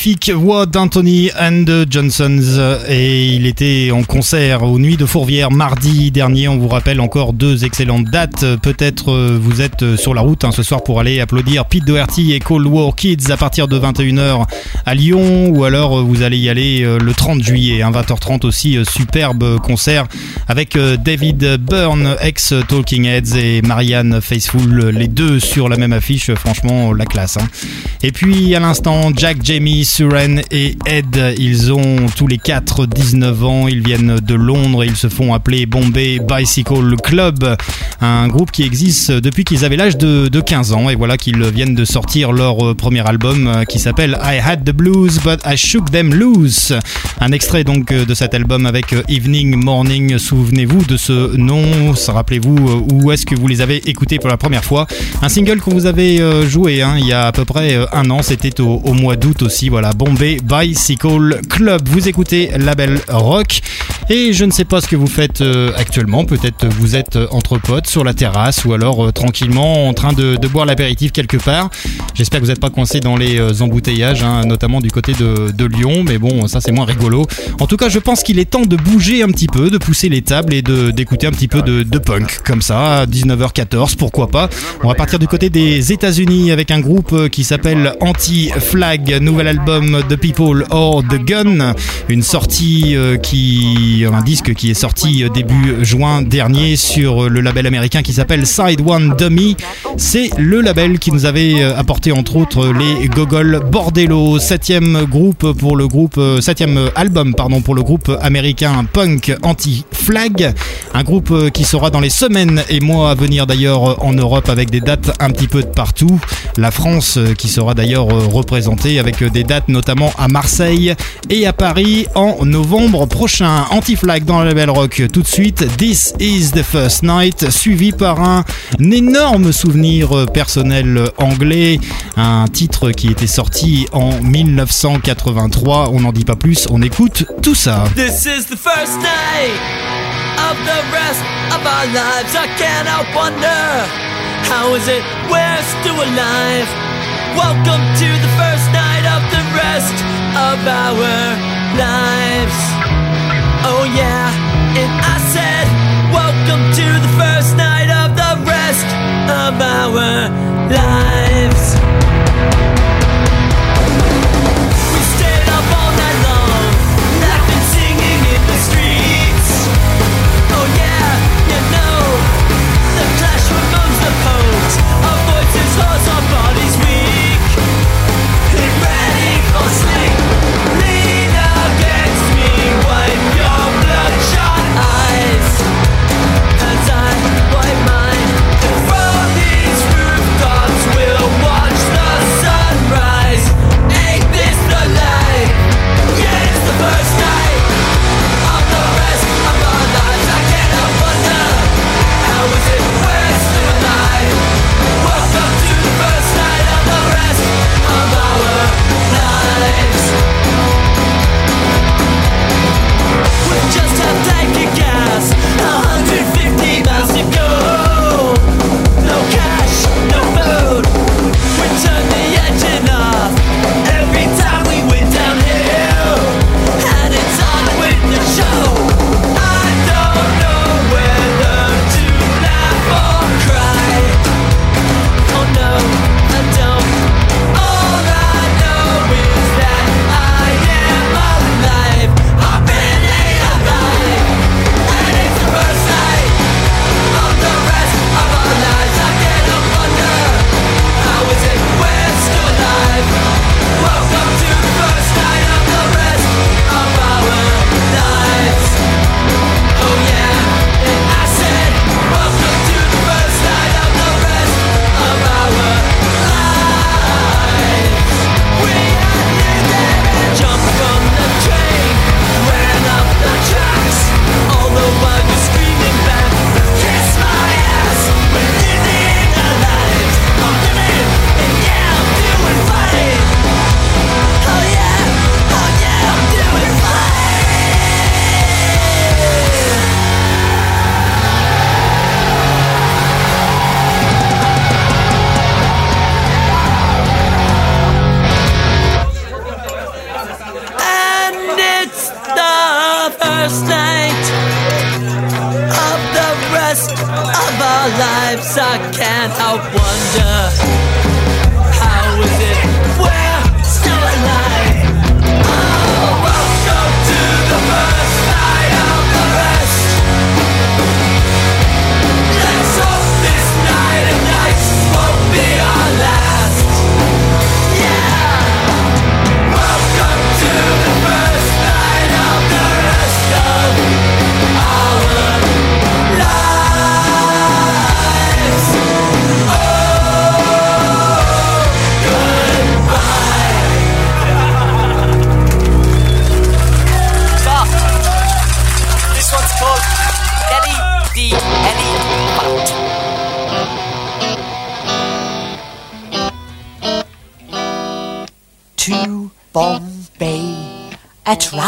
Magnifique voix d'Anthony and Johnsons et il était en concert aux Nuits de Fourvière mardi dernier. On vous rappelle encore deux excellentes dates. Peut-être euh, vous êtes sur la route hein, ce soir pour aller applaudir Pete Doherty et Cold War Kids à partir de 21h à Lyon ou alors euh, vous allez y aller euh, le 30 juillet, hein, 20h30 aussi, superbe concert avec David Byrne, ex Talking Heads et Marianne Faithfull, les deux sur la même affiche, franchement la classe. hein. Et puis à l'instant, Jack, Jamie, Suren et Ed, ils ont tous les quatre 19 ans, ils viennent de Londres, ils se font appeler Bombay Bicycle Club, un groupe qui existe depuis qu'ils avaient l'âge de, de 15 ans, et voilà qu'ils viennent de sortir leur euh, premier album euh, qui s'appelle I Had the Blues But I Shook Them Loose. Un extrait donc euh, de cet album avec Evening Morning, souvenez-vous de ce nom, rappelez-vous où est-ce que vous les avez écoutés pour la première fois. Un single que vous euh, joué hein, il y a à peu près un an, c'était au, au mois d'août aussi, voilà, Bombay Bicycle Club. Vous écoutez Label Rock et je ne sais pas ce que vous faites euh, actuellement, peut-être vous êtes euh, entre potes sur la terrasse ou alors euh, tranquillement en train de, boire l'apéritif quelque part. J'espère que vous n'êtes pas coincés dans les embouteillages, hein, notamment du côté de, Lyon, mais bon, ça c'est moins rigolo. En tout cas, je pense qu'il est temps de bouger un petit peu, de pousser les tables et d'écouter un petit peu de, de punk, comme ça, à 19h14, pourquoi pas. On va partir du côté des États-Unis avec un groupe qui s'appelle Anti-Flag, nouvel album The People or The Gun, une sortie euh, qui, un disque qui est sorti euh, début juin dernier sur euh, le label américain qui s'appelle Side One Dummy. C'est le label qui nous avait apporté entre autres les Gogol Bordello, septième groupe pour le groupe, septième album pardon pour le groupe américain punk Anti-Flag, un groupe qui sera dans les semaines et mois à venir d'ailleurs en Europe avec des dates un petit peu de partout. La France qui sera d'ailleurs représentée avec des dates notamment à Marseille et à Paris en novembre prochain. Anti-Flag dans le label rock tout de suite. This is the first night, suivi par un, énorme souvenir personnel anglais, un titre qui était sorti en 1983. On n'en dit pas plus, on écoute tout ça. This is the first night of the rest of our lives. I help wonder how is it? We're still alive. Welcome to the first night rest of our lives. Oh yeah, and I said, welcome to the first night of the rest of our lives.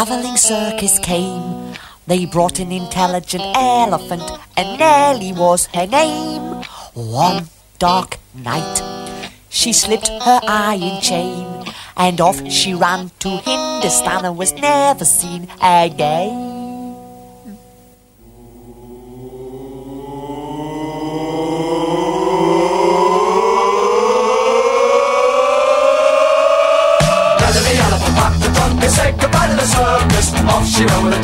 A travelling circus came. They brought an intelligent elephant, and Nellie was her name. One dark night, she slipped her iron chain, and off she ran to Hindustan and was never seen again.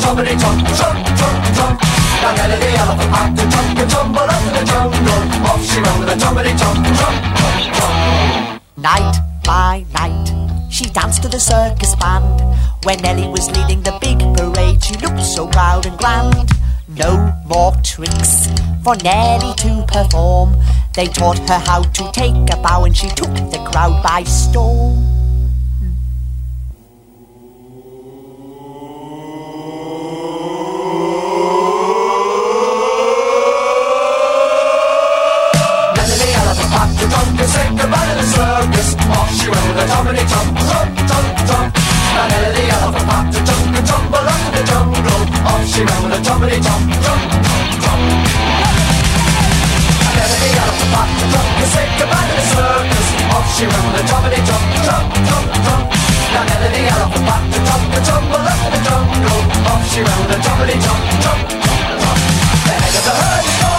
Trumpety trunk, trunk, trunk, trunk. Now Nelly the elephant packed the trunk and tumbled up in the jungle. Off she went with a trumpety trunk, trunk, trunk, trunk. Night by night, she danced to the circus band. When Nellie was leading the big parade, she looked so proud and grand. No more tricks for Nellie to perform. They taught her how to take a bow, and she took the crowd by storm. She rolled a tumbly tum, tum, tum, tum. The melody of a pop to tum, to tumble up to the jungle. Off she rolled a tumbly tum, tum, tum, tum. The melody of a pop to tum, to say goodbye to the circus. Off she rolled a tumbly tum, tum, tum, tum. The melody of a pop to tum, to tumble up to the jungle. Off she rolled a tumbly tum, tum, tum, tum. The head of the herd is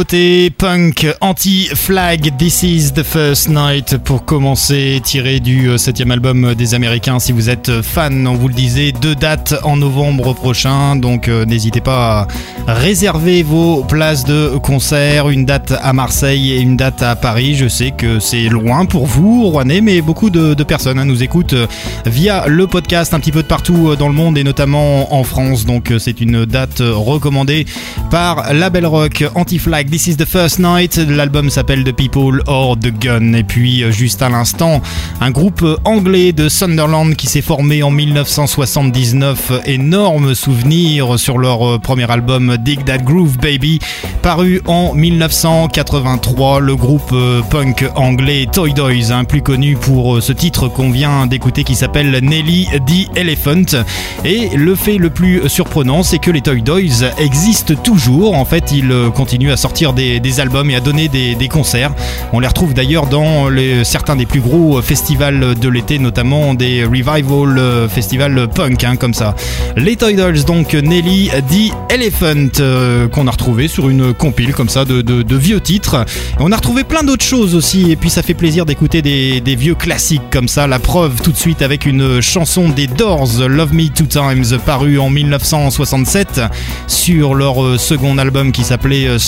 nouveauté punk anti-flag This is the first night pour commencer tiré du euh, septième album des Américains si vous êtes fan on vous le disait deux dates en novembre prochain donc euh, n'hésitez pas à réserver vos places de concert une date à Marseille et une date à Paris je sais que c'est loin pour vous Rouennais mais beaucoup de, personnes hein, nous écoutent euh, via le podcast un petit peu de partout euh, dans le monde et notamment en France donc euh, c'est une date euh, recommandée par la Belle Rock Anti-Flag This is the first night. L'album s'appelle The People or the Gun. Et puis euh, juste à l'instant un groupe euh, anglais de Sunderland qui s'est formé en 1979 énorme souvenir sur leur euh, premier album Dig That Groove Baby paru en 1983 le groupe punk anglais Toy Doys hein, plus connu pour ce titre qu'on vient d'écouter qui s'appelle Nelly the Elephant. Et le fait le plus surprenant c'est que les Toy Doys existent toujours. En fait ils continuent à sortir des, albums et à donner des, concerts. On les retrouve d'ailleurs dans certains des plus gros festivals de l'été notamment des revival euh, festivals punk hein, comme ça. Les Toy Dolls donc Nelly the Elephant euh, qu'on a retrouvé sur une compile comme ça de, vieux titres. On a retrouvé plein d'autres choses aussi et puis ça fait plaisir d'écouter des, des vieux classiques comme ça. La preuve tout de suite avec une chanson des Doors Love Me Two Times paru en 1967 sur leur euh, second album qui s'appelait euh,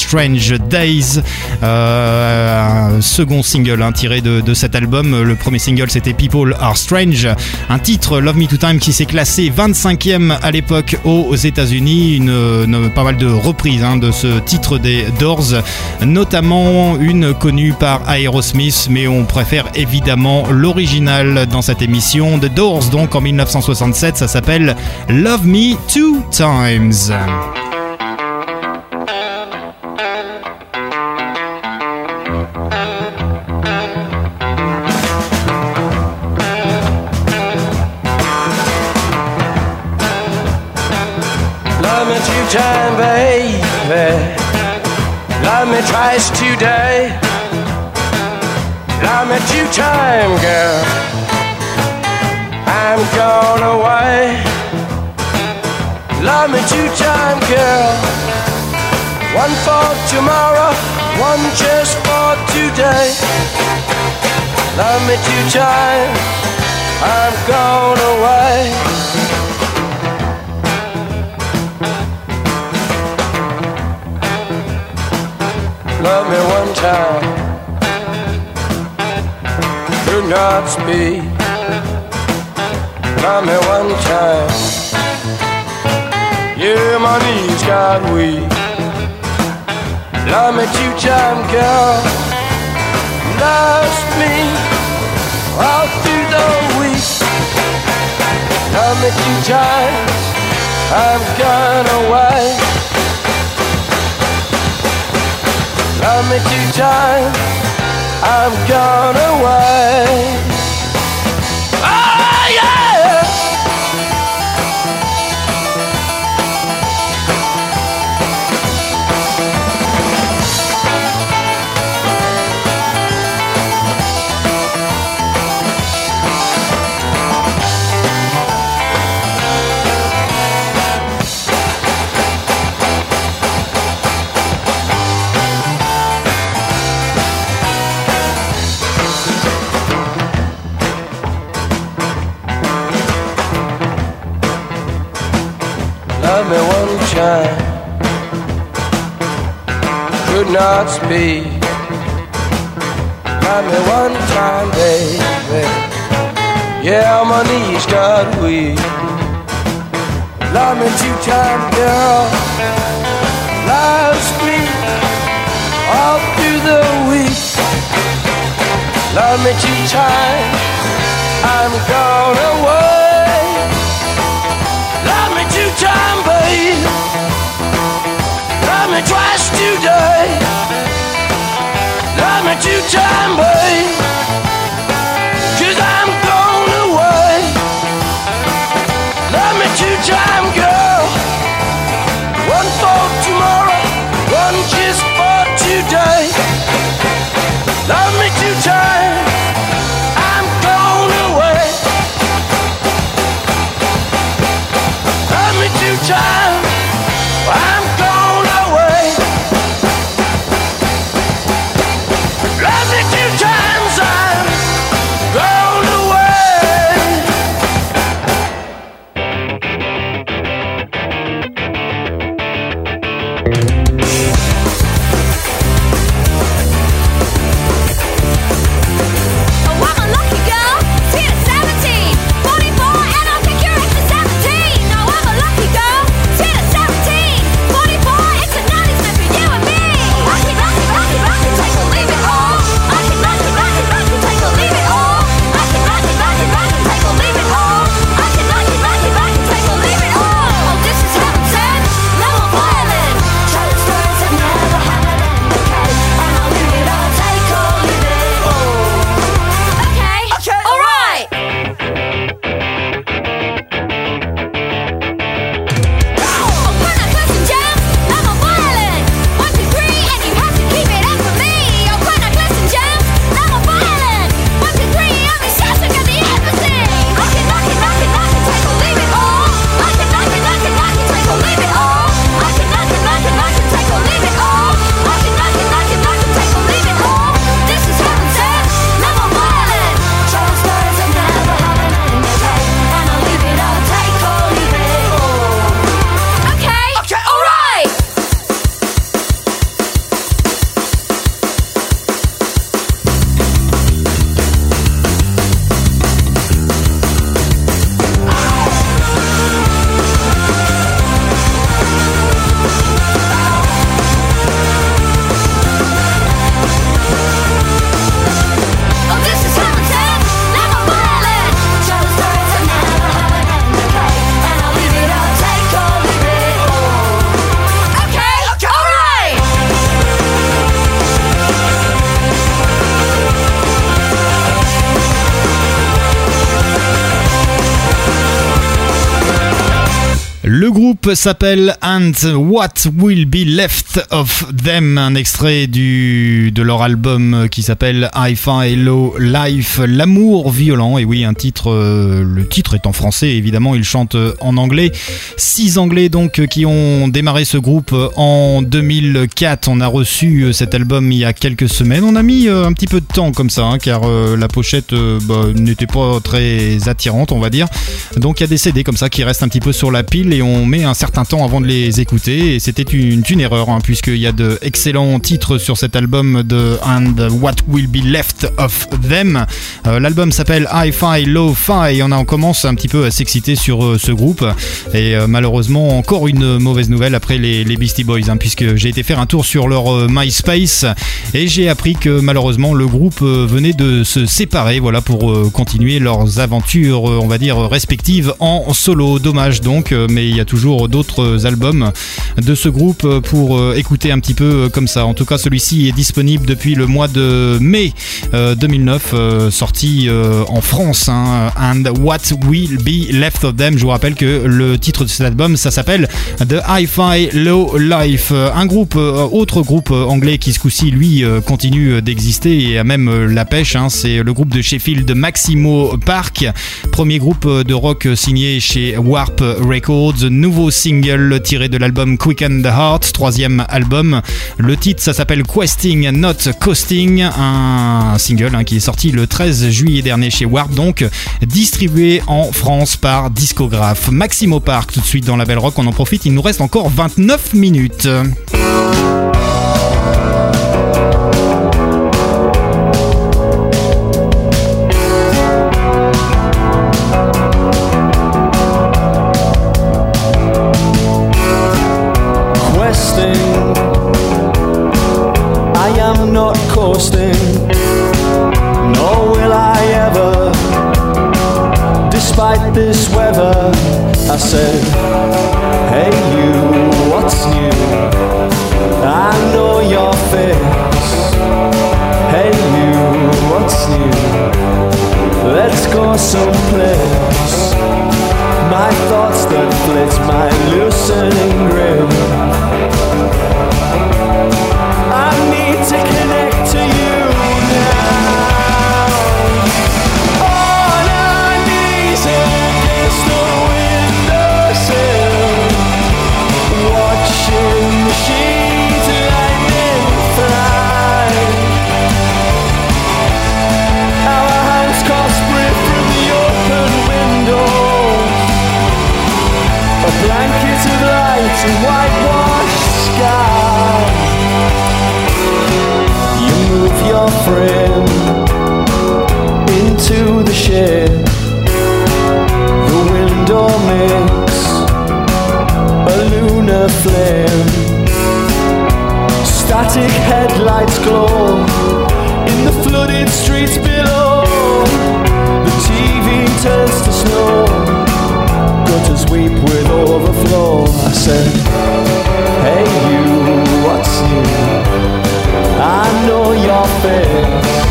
Days. Euh, un second single hein, tiré de, cet album. Le premier single c'était People Are Strange. Un titre Love Me Two Times qui s'est classé 25e à l'époque aux États-Unis. Une- pas mal de reprises hein, de ce titre des Doors. Notamment une connue par Aerosmith mais on préfère évidemment l'original dans cette émission. The Doors donc en 1967 ça s'appelle Love Me Two Times Today. Love me two time, girl. I'm gone away. Love me two time, girl. One for tomorrow, one just for today. Love me two time, I'm gone away. Love me one time, do not speak. Love me one time. Yeah, my knees got weak. Love me two time, girl. Lost me all through the week. Love me two times. I'm gone away. Love me two times. I'm gone away. Love me one time. Could not speak. Love me one time, baby. Yeah, my knees got weak. Love me two time, girl. Lost me all through the week. Love me two times. I'm gone away. Time, babe. Love me twice today. Love me two time, babe. S'appelle And What Will Be Left of Them, un extrait du, de leur album qui s'appelle Hi-Fi Low Life, l'amour violent. Et oui, un titre, euh, le titre est en français, évidemment, ils chantent en anglais. Six anglais donc qui ont démarré ce groupe en 2004. On a reçu cet album il y a quelques semaines. On a mis euh, un petit peu de temps comme ça, hein, car euh, la pochette euh, bah, n'était pas très attirante, on va dire. Donc il y a des CD comme ça qui restent un petit peu sur la pile et on met un certain temps avant de les écouter. Et c'était une, erreur, hein, puisqu'il y a de excellents titres sur cet album de And What Will Be Left of Them. L'album s'appelle Hi-Fi Low-Fi et on, a, on commence un petit peu à s'exciter sur ce groupe. Et malheureusement, encore une mauvaise nouvelle après les, les Beastie Boys, hein, puisque j'ai été faire un tour sur leur MySpace et j'ai appris que malheureusement le groupe venait de se séparer voilà, pour continuer leurs aventures, on va dire, respectives en solo. Dommage donc, mais il y a toujours d'autres albums de ce groupe pour écouter un petit peu comme ça. En tout cas, celui-ci est disponible depuis le mois de mai 2009, sorti en France. Hein, And What Will Be Left of Them. Je vous rappelle que le titre de cet album, ça s'appelle The Hi-Fi Low Life. Un groupe, autre groupe anglais qui ce coup-ci, lui, continue d'exister et a même la pêche. Hein. C'est le groupe de Sheffield Maximo Park, premier groupe de rock signé chez Warp Records, nouveau single tiré de l'album Quicken the Heart, troisième album. Le titre, ça s'appelle Questing Not Coasting, un single hein, qui est sorti le 13 juillet dernier chez Warp, donc distribué en France par Discographe. Maximo Park, tout de suite dans la belle rock, on en profite, il nous reste encore 29 minutes. I ever. Despite this weather, I said, Hey you, what's new? I know your face. Hey you, what's new? Let's go someplace. My thoughts that flit my loosening grip. I need to connect sky. You move your frame into the shed. The window makes a lunar flame. Static headlights glow in the flooded streets below. The TV turns to snow. Gutters weep with overflow. I said, Hey you, what's new? I know your face,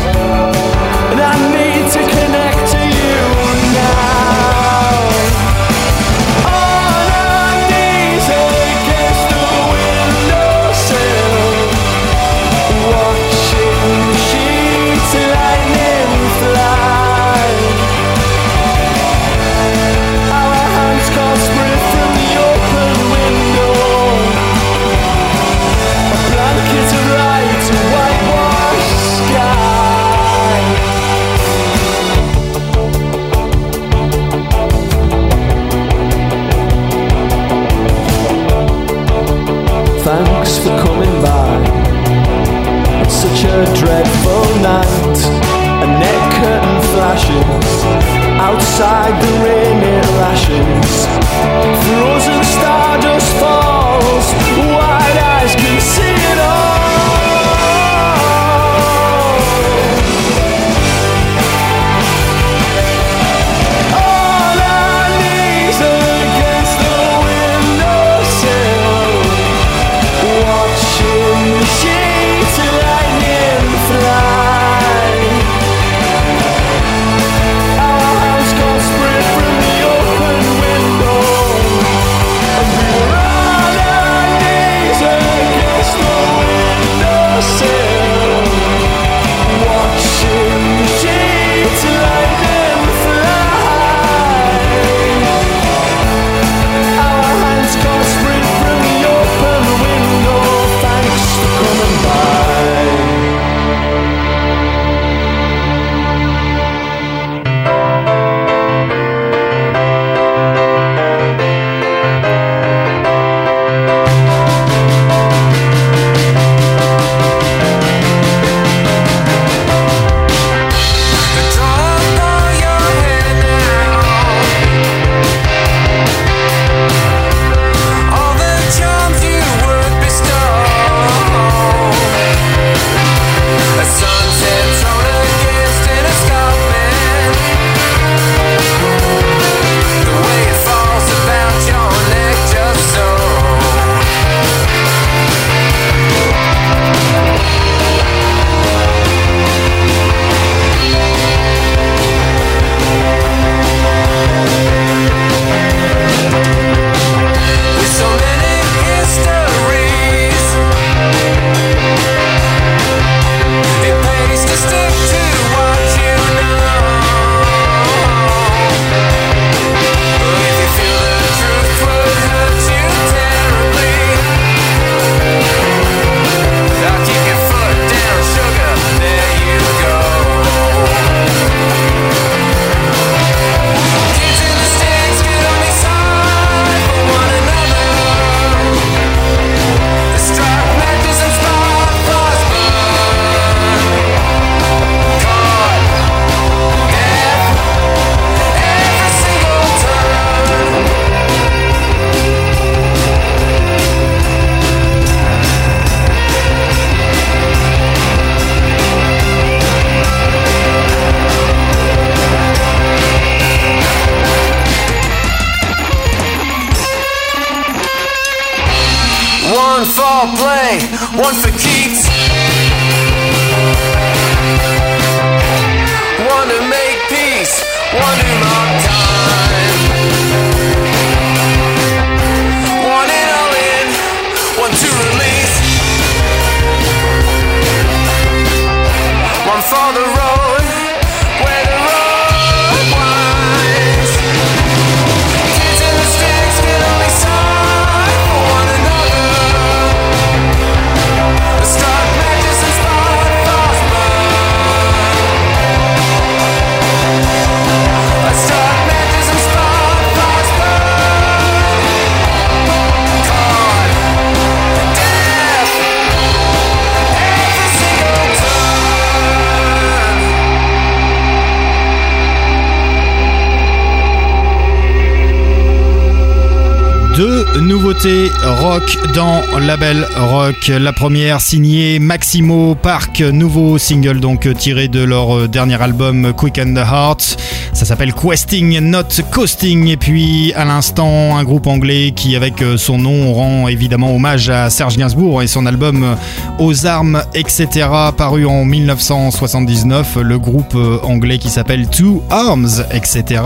rock dans Label Rock. La première signée Maximo Park, nouveau single donc tiré de leur dernier album Quick and the Heart. Ça s'appelle Questing Not Coasting. Et puis à l'instant, un groupe anglais qui avec son nom rend évidemment hommage à Serge Gainsbourg et son album Aux armes, etc. paru en 1979. Le groupe anglais qui s'appelle Two Arms, etc.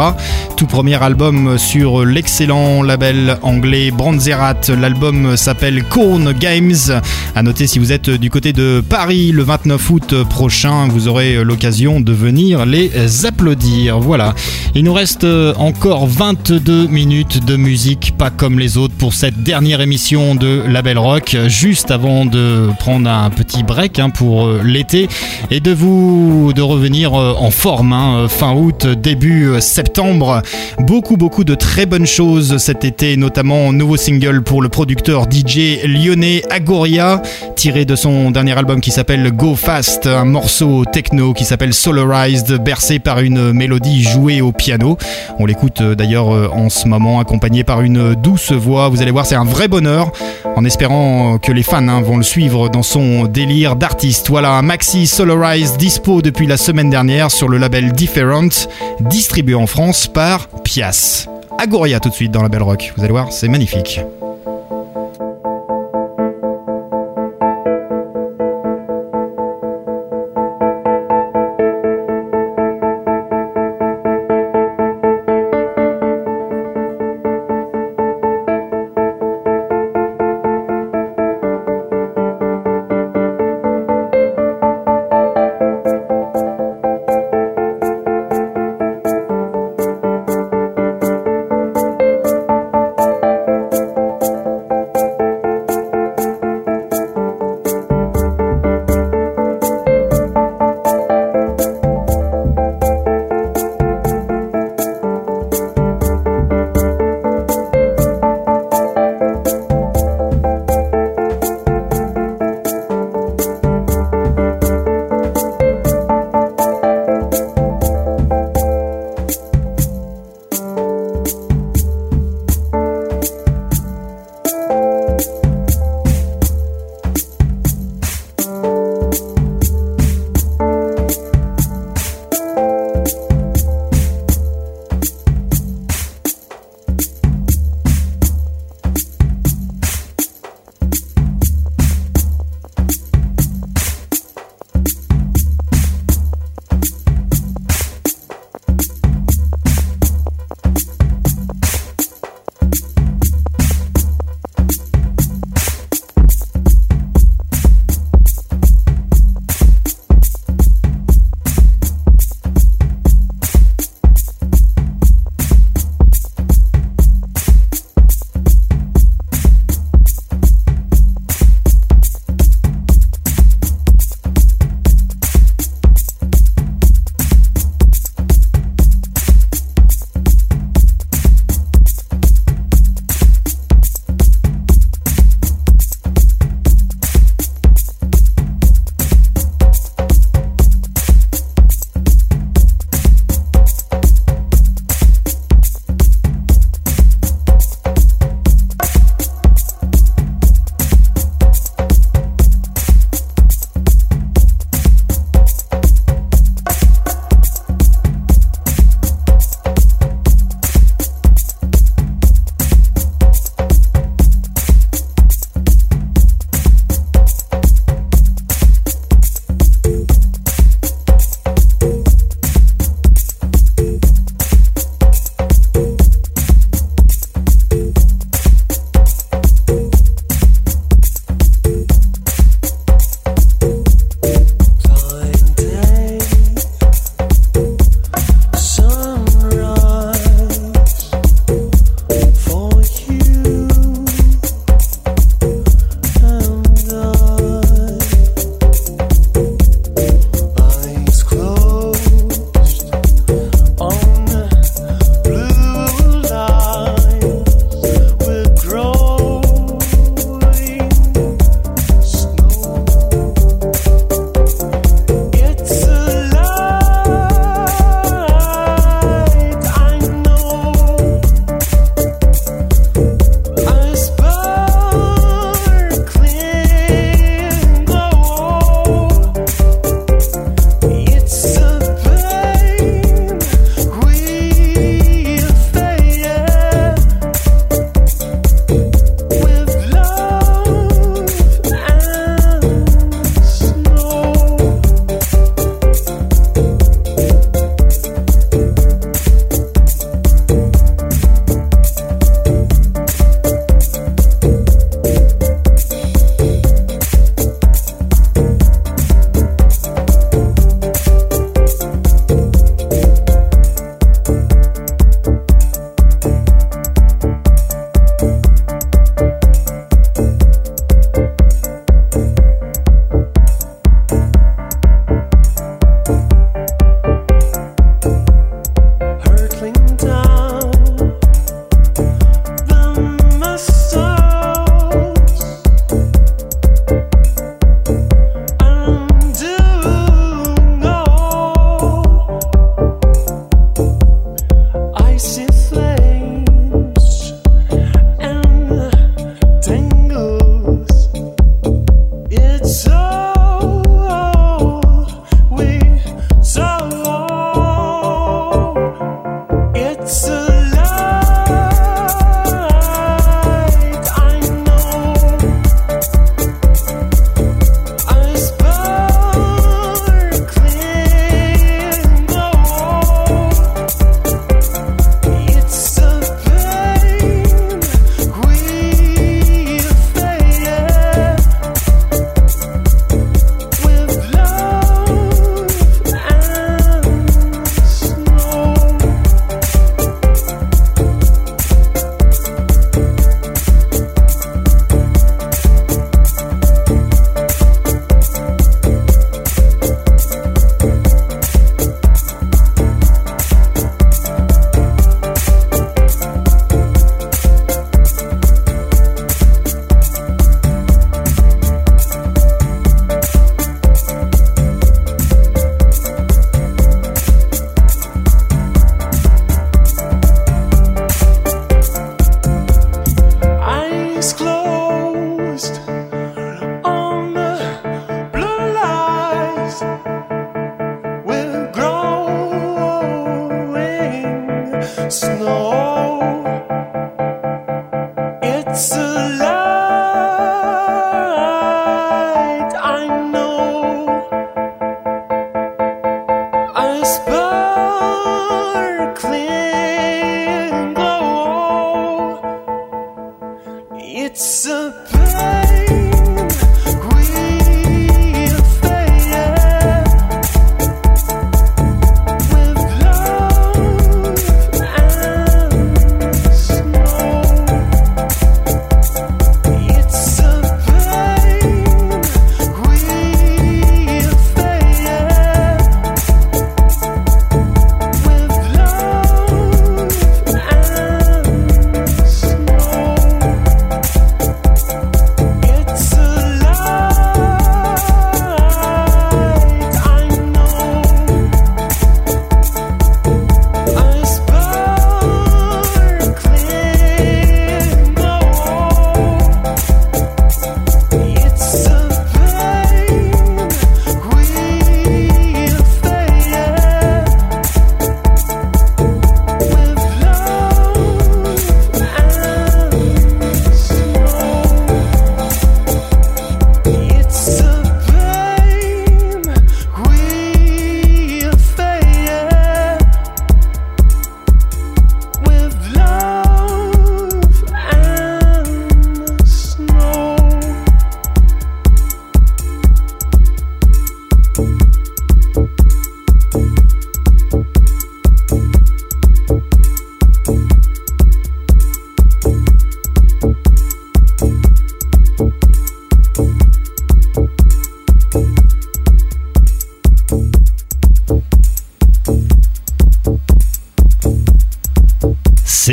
Tout premier album sur l'excellent label anglais Bronzerat. L'album s'appelle Corn Games. À noter si vous êtes du côté de Paris le 29 août prochain, vous aurez l'occasion de venir les applaudir. Voilà. Il nous reste encore 22 minutes de musique, pas comme les autres, pour cette dernière émission de Label Rock. Juste avant de prendre un petit break hein, pour l'été et de vous de revenir en forme hein, fin août, début septembre. Beaucoup, beaucoup de très bonnes choses cet été, notamment nouveau single pour le producteur DJ lyonnais Agoria, tiré de son dernier album qui s'appelle Go Fast, un morceau techno qui s'appelle Solarized, bercé par une mélodie jouée au piano. On l'écoute d'ailleurs en ce moment, accompagné par une douce voix. Vous allez voir, c'est un vrai bonheur, en espérant que les fans hein, vont le suivre dans son délire d'artiste. Voilà, un maxi Solarized dispo depuis la semaine dernière sur le label Different, distribué en France par Pias. Agoria tout de suite dans la Belle Rock. Vous allez voir, c'est magnifique.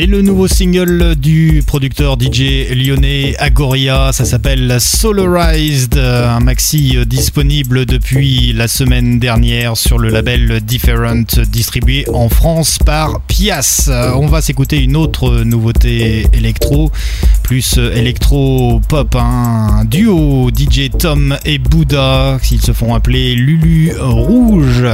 Le nouveau single du producteur DJ lyonnais Agoria. Ça s'appelle Solarized, un maxi disponible depuis la semaine dernière sur le label Different, distribué en France par Pias. On va s'écouter une autre nouveauté électro, plus électro-pop, hein. un duo DJ Tom et Bouddha, s'ils se font appeler Lulu Rouge.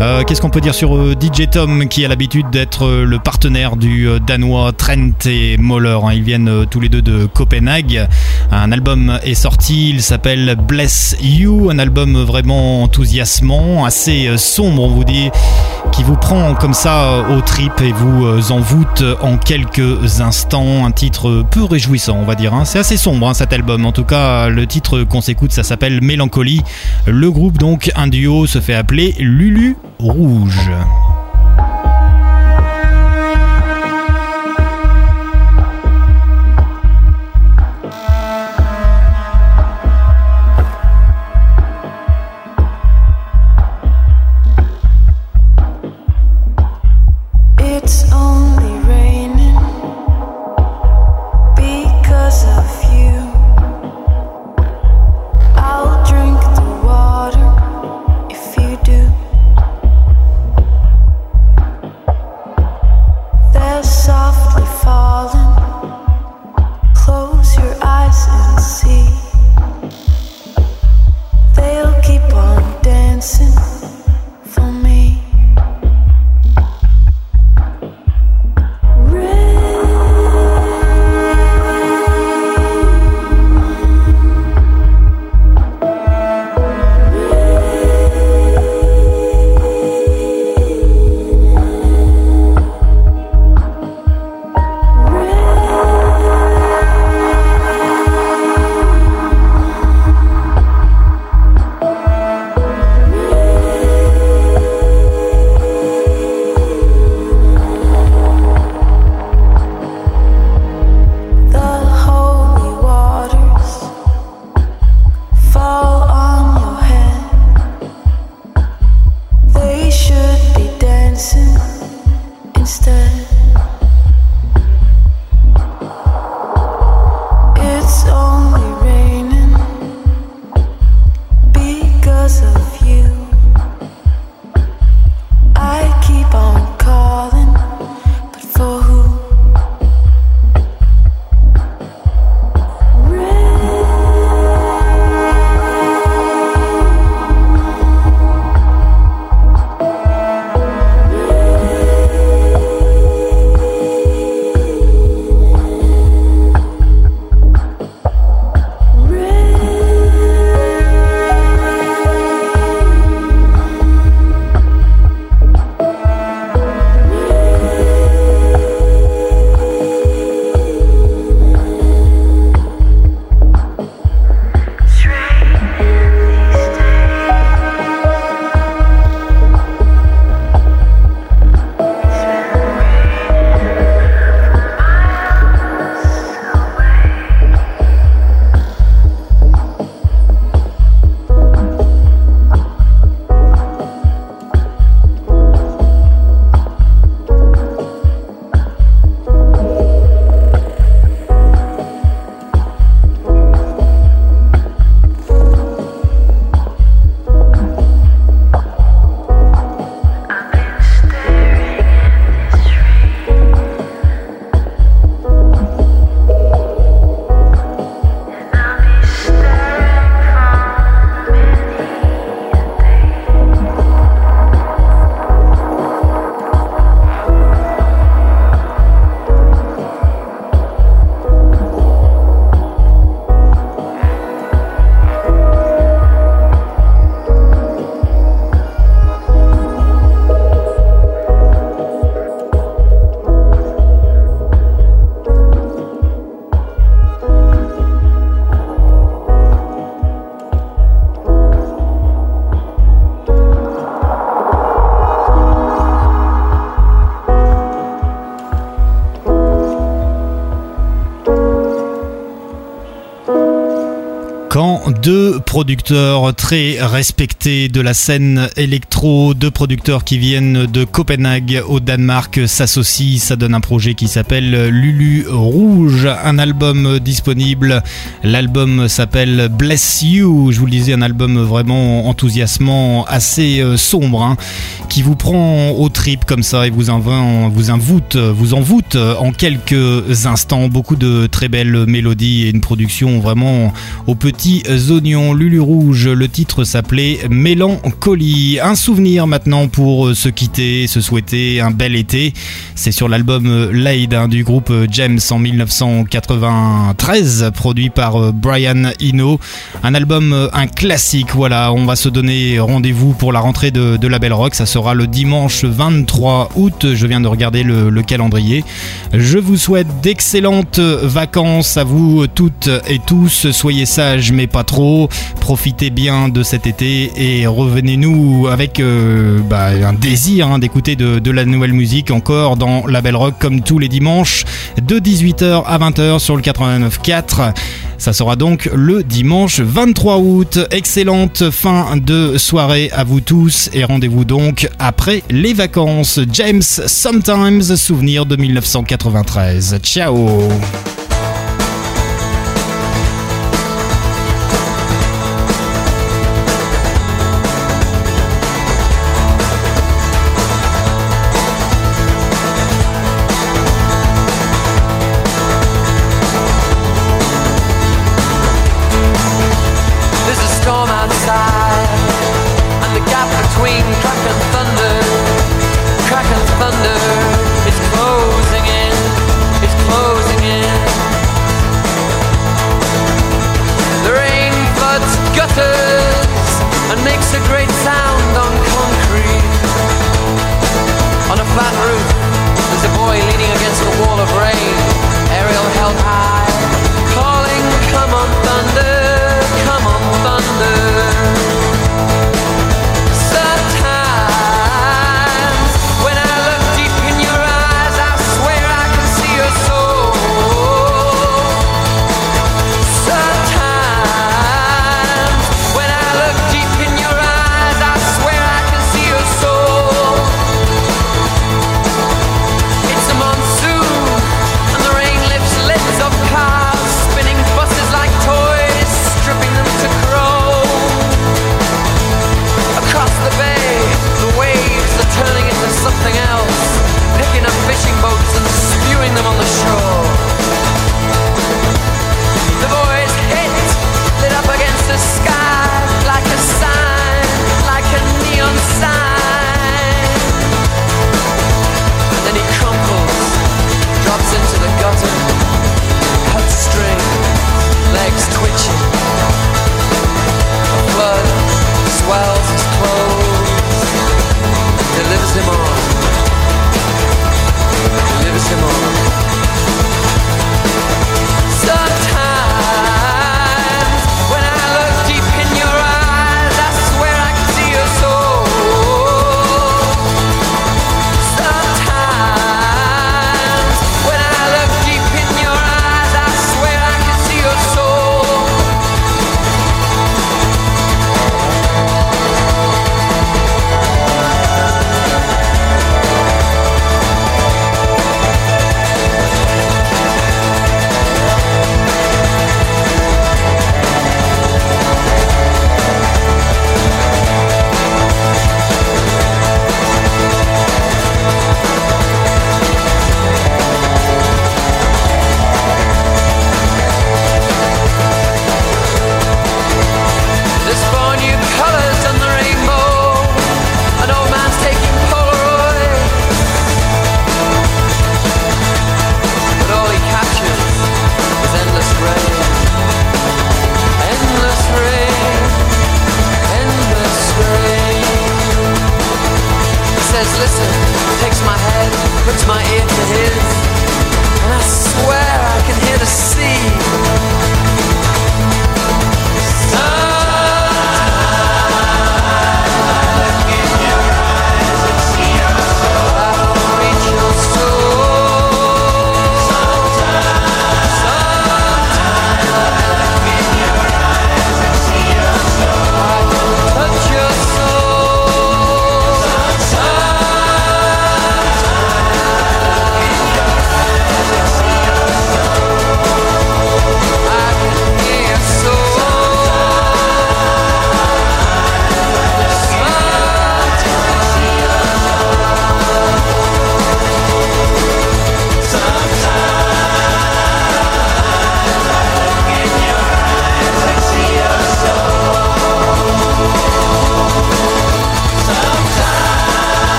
Euh, qu'est-ce qu'on peut dire sur euh, DJ Tom qui a l'habitude d'être euh, le partenaire du danois Trent et Moller hein. Ils viennent tous les deux de Copenhague. Un album est sorti, il s'appelle Bless You, un album vraiment enthousiasmant, assez sombre, on vous dit, qui vous prend comme ça au trip et vous envoûte en quelques instants. Un titre peu réjouissant, on va dire. Hein. C'est assez sombre hein, cet album. En tout cas, le titre qu'on s'écoute, ça s'appelle Mélancolie. Le groupe, donc, un duo, se fait appeler Lulu rouge. Deux producteurs très respectés de la scène électro, deux producteurs qui viennent de Copenhague au Danemark s'associent, ça donne un projet qui s'appelle Lulu Rouge, un album disponible. L'album s'appelle Bless You, je vous le disais, un album vraiment enthousiasmant, assez euh, sombre, hein, qui vous prend au trip comme ça et vous envoûte, vous envoûte en quelques instants. Beaucoup de très belles mélodies et une production vraiment aux petits Lulu Rouge, le titre s'appelait Mélancolie. Un souvenir maintenant pour se quitter, se souhaiter un bel été. C'est sur l'album Laid hein, du groupe James en 1993, produit par Brian Eno. Un album, un classique. Voilà, on va se donner rendez-vous pour la rentrée de, la Belle Rock. Ça sera le dimanche 23 août. Je viens de regarder le calendrier. Je vous souhaite d'excellentes vacances à vous toutes et tous. Soyez sages, mais pas trop. Profitez bien de cet été et revenez-nous avec euh, bah, un désir hein, d'écouter de, de, la nouvelle musique encore dans la Belle Rock comme tous les dimanches de 18h à 20h sur le 89.4. Ça sera donc le dimanche 23 août. Excellente fin de soirée à vous tous et rendez-vous donc après les vacances. James Sometimes, souvenir de 1993. Ciao